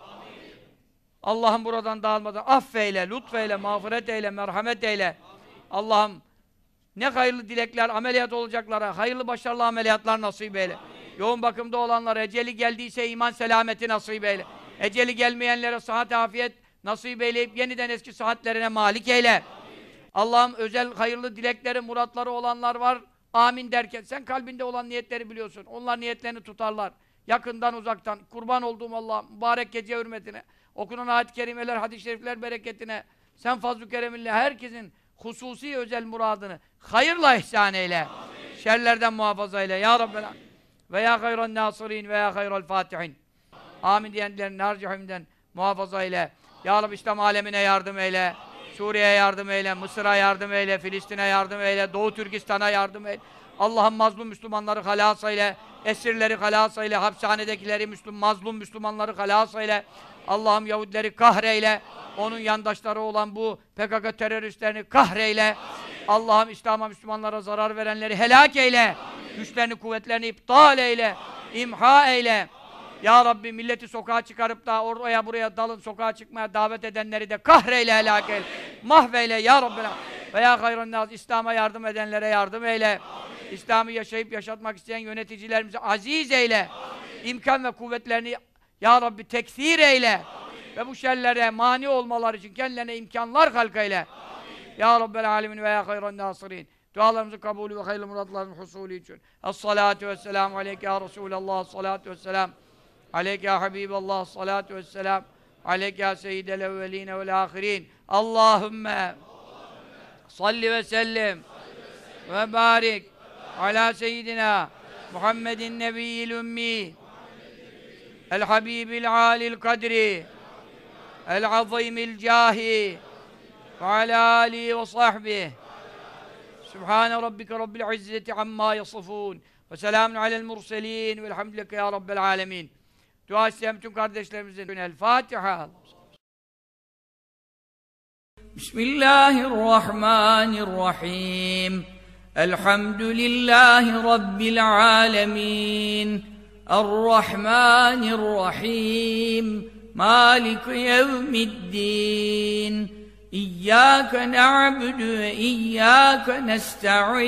Speaker 1: Allah'ım buradan dağılmadan affeyle, lütfeyle, mağfiret eyle, merhamet eyle. Allah'ım ne hayırlı dilekler, ameliyat olacaklara, hayırlı başarılı ameliyatlar nasip eyle. Amin. Yoğun bakımda olanlara, eceli geldiyse iman selameti nasip eyle. Eceli gelmeyenlere sıhhat afiyet nasip eyleyip yeniden eski sıhhatlerine malik eyle. Allah'ım özel hayırlı dilekleri, muratları olanlar var. Amin derken sen kalbinde olan niyetleri biliyorsun. Onlar niyetlerini tutarlar. Yakından uzaktan. Kurban olduğum Allah mübarek gece hürmetine. Okunan ayet-i kerimeler, hadis-i şerifler bereketine. Sen fazl-ı kereminle herkesin hususi özel muradını hayırla ihsan eyle. Amin. Şerlerden muhafaza eyle. Ya Rabbel Ve ya hayran nasirin ve ya hayral fatihin. Amin diyenlerin harcihimden muhafaza eyle. Ya Rabbi İslam alemine yardım eyle. Suriye'ye yardım eyle, Mısır'a yardım eyle, Filistin'e yardım eyle, Doğu Türkistan'a yardım eyle. Allah'ım mazlum Müslümanları halas eyle, esirleri halas eyle, hapishanedekileri Müslüm, mazlum Müslümanları halas eyle. Allah'ım Yahudileri kahreyle, onun yandaşları olan bu PKK teröristlerini kahreyle. Allah'ım İslam'a, Müslümanlara zarar verenleri helak eyle. Güçlerini, kuvvetlerini iptal eyle, imha eyle. Ya Rabbi milleti sokağa çıkarıp da oraya buraya dalın sokağa çıkmaya davet edenleri de kahreyle helak eyle. Mahveyle ya Rabbi. Ve ya naz İslam'a yardım edenlere yardım eyle. İslam'ı yaşayıp yaşatmak isteyen yöneticilerimizi aziz eyle. Amin. İmkan ve kuvvetlerini ya Rabbi tekfir eyle. Amin. Ve bu şerlere mani olmalar için kendilerine imkanlar halk eyle. Amin. Ya Rabbel alemin ve ya hayran nasirin. Dualarımızın kabulü ve hayırlı muratlarının husulü için. Es-salatu vesselamu aleyke ya Resulallah. Es-salatu vesselam. Aleyke ya Habiballah salatu vesselam. Aleyke ya seyyidel evveline vel ahirin. Allahümme salli ve sellim ve barik ala seyyidina Muhammedin nebiyyil ümmi el habibil alil kadri el azimil cahi ve ala alihi ve sahbihi Sübhane rabbike rabbil izzeti amma yasifun ve selamun Dua isteyen bütün kardeşlerimizin El Fatiha. Bismillahirrahmanirrahim. Elhamdülillahi Rabbil alemin. Errahmanirrahim. Malik yevmiddin. İyyâke na'budu ve iyyâke nesta'in.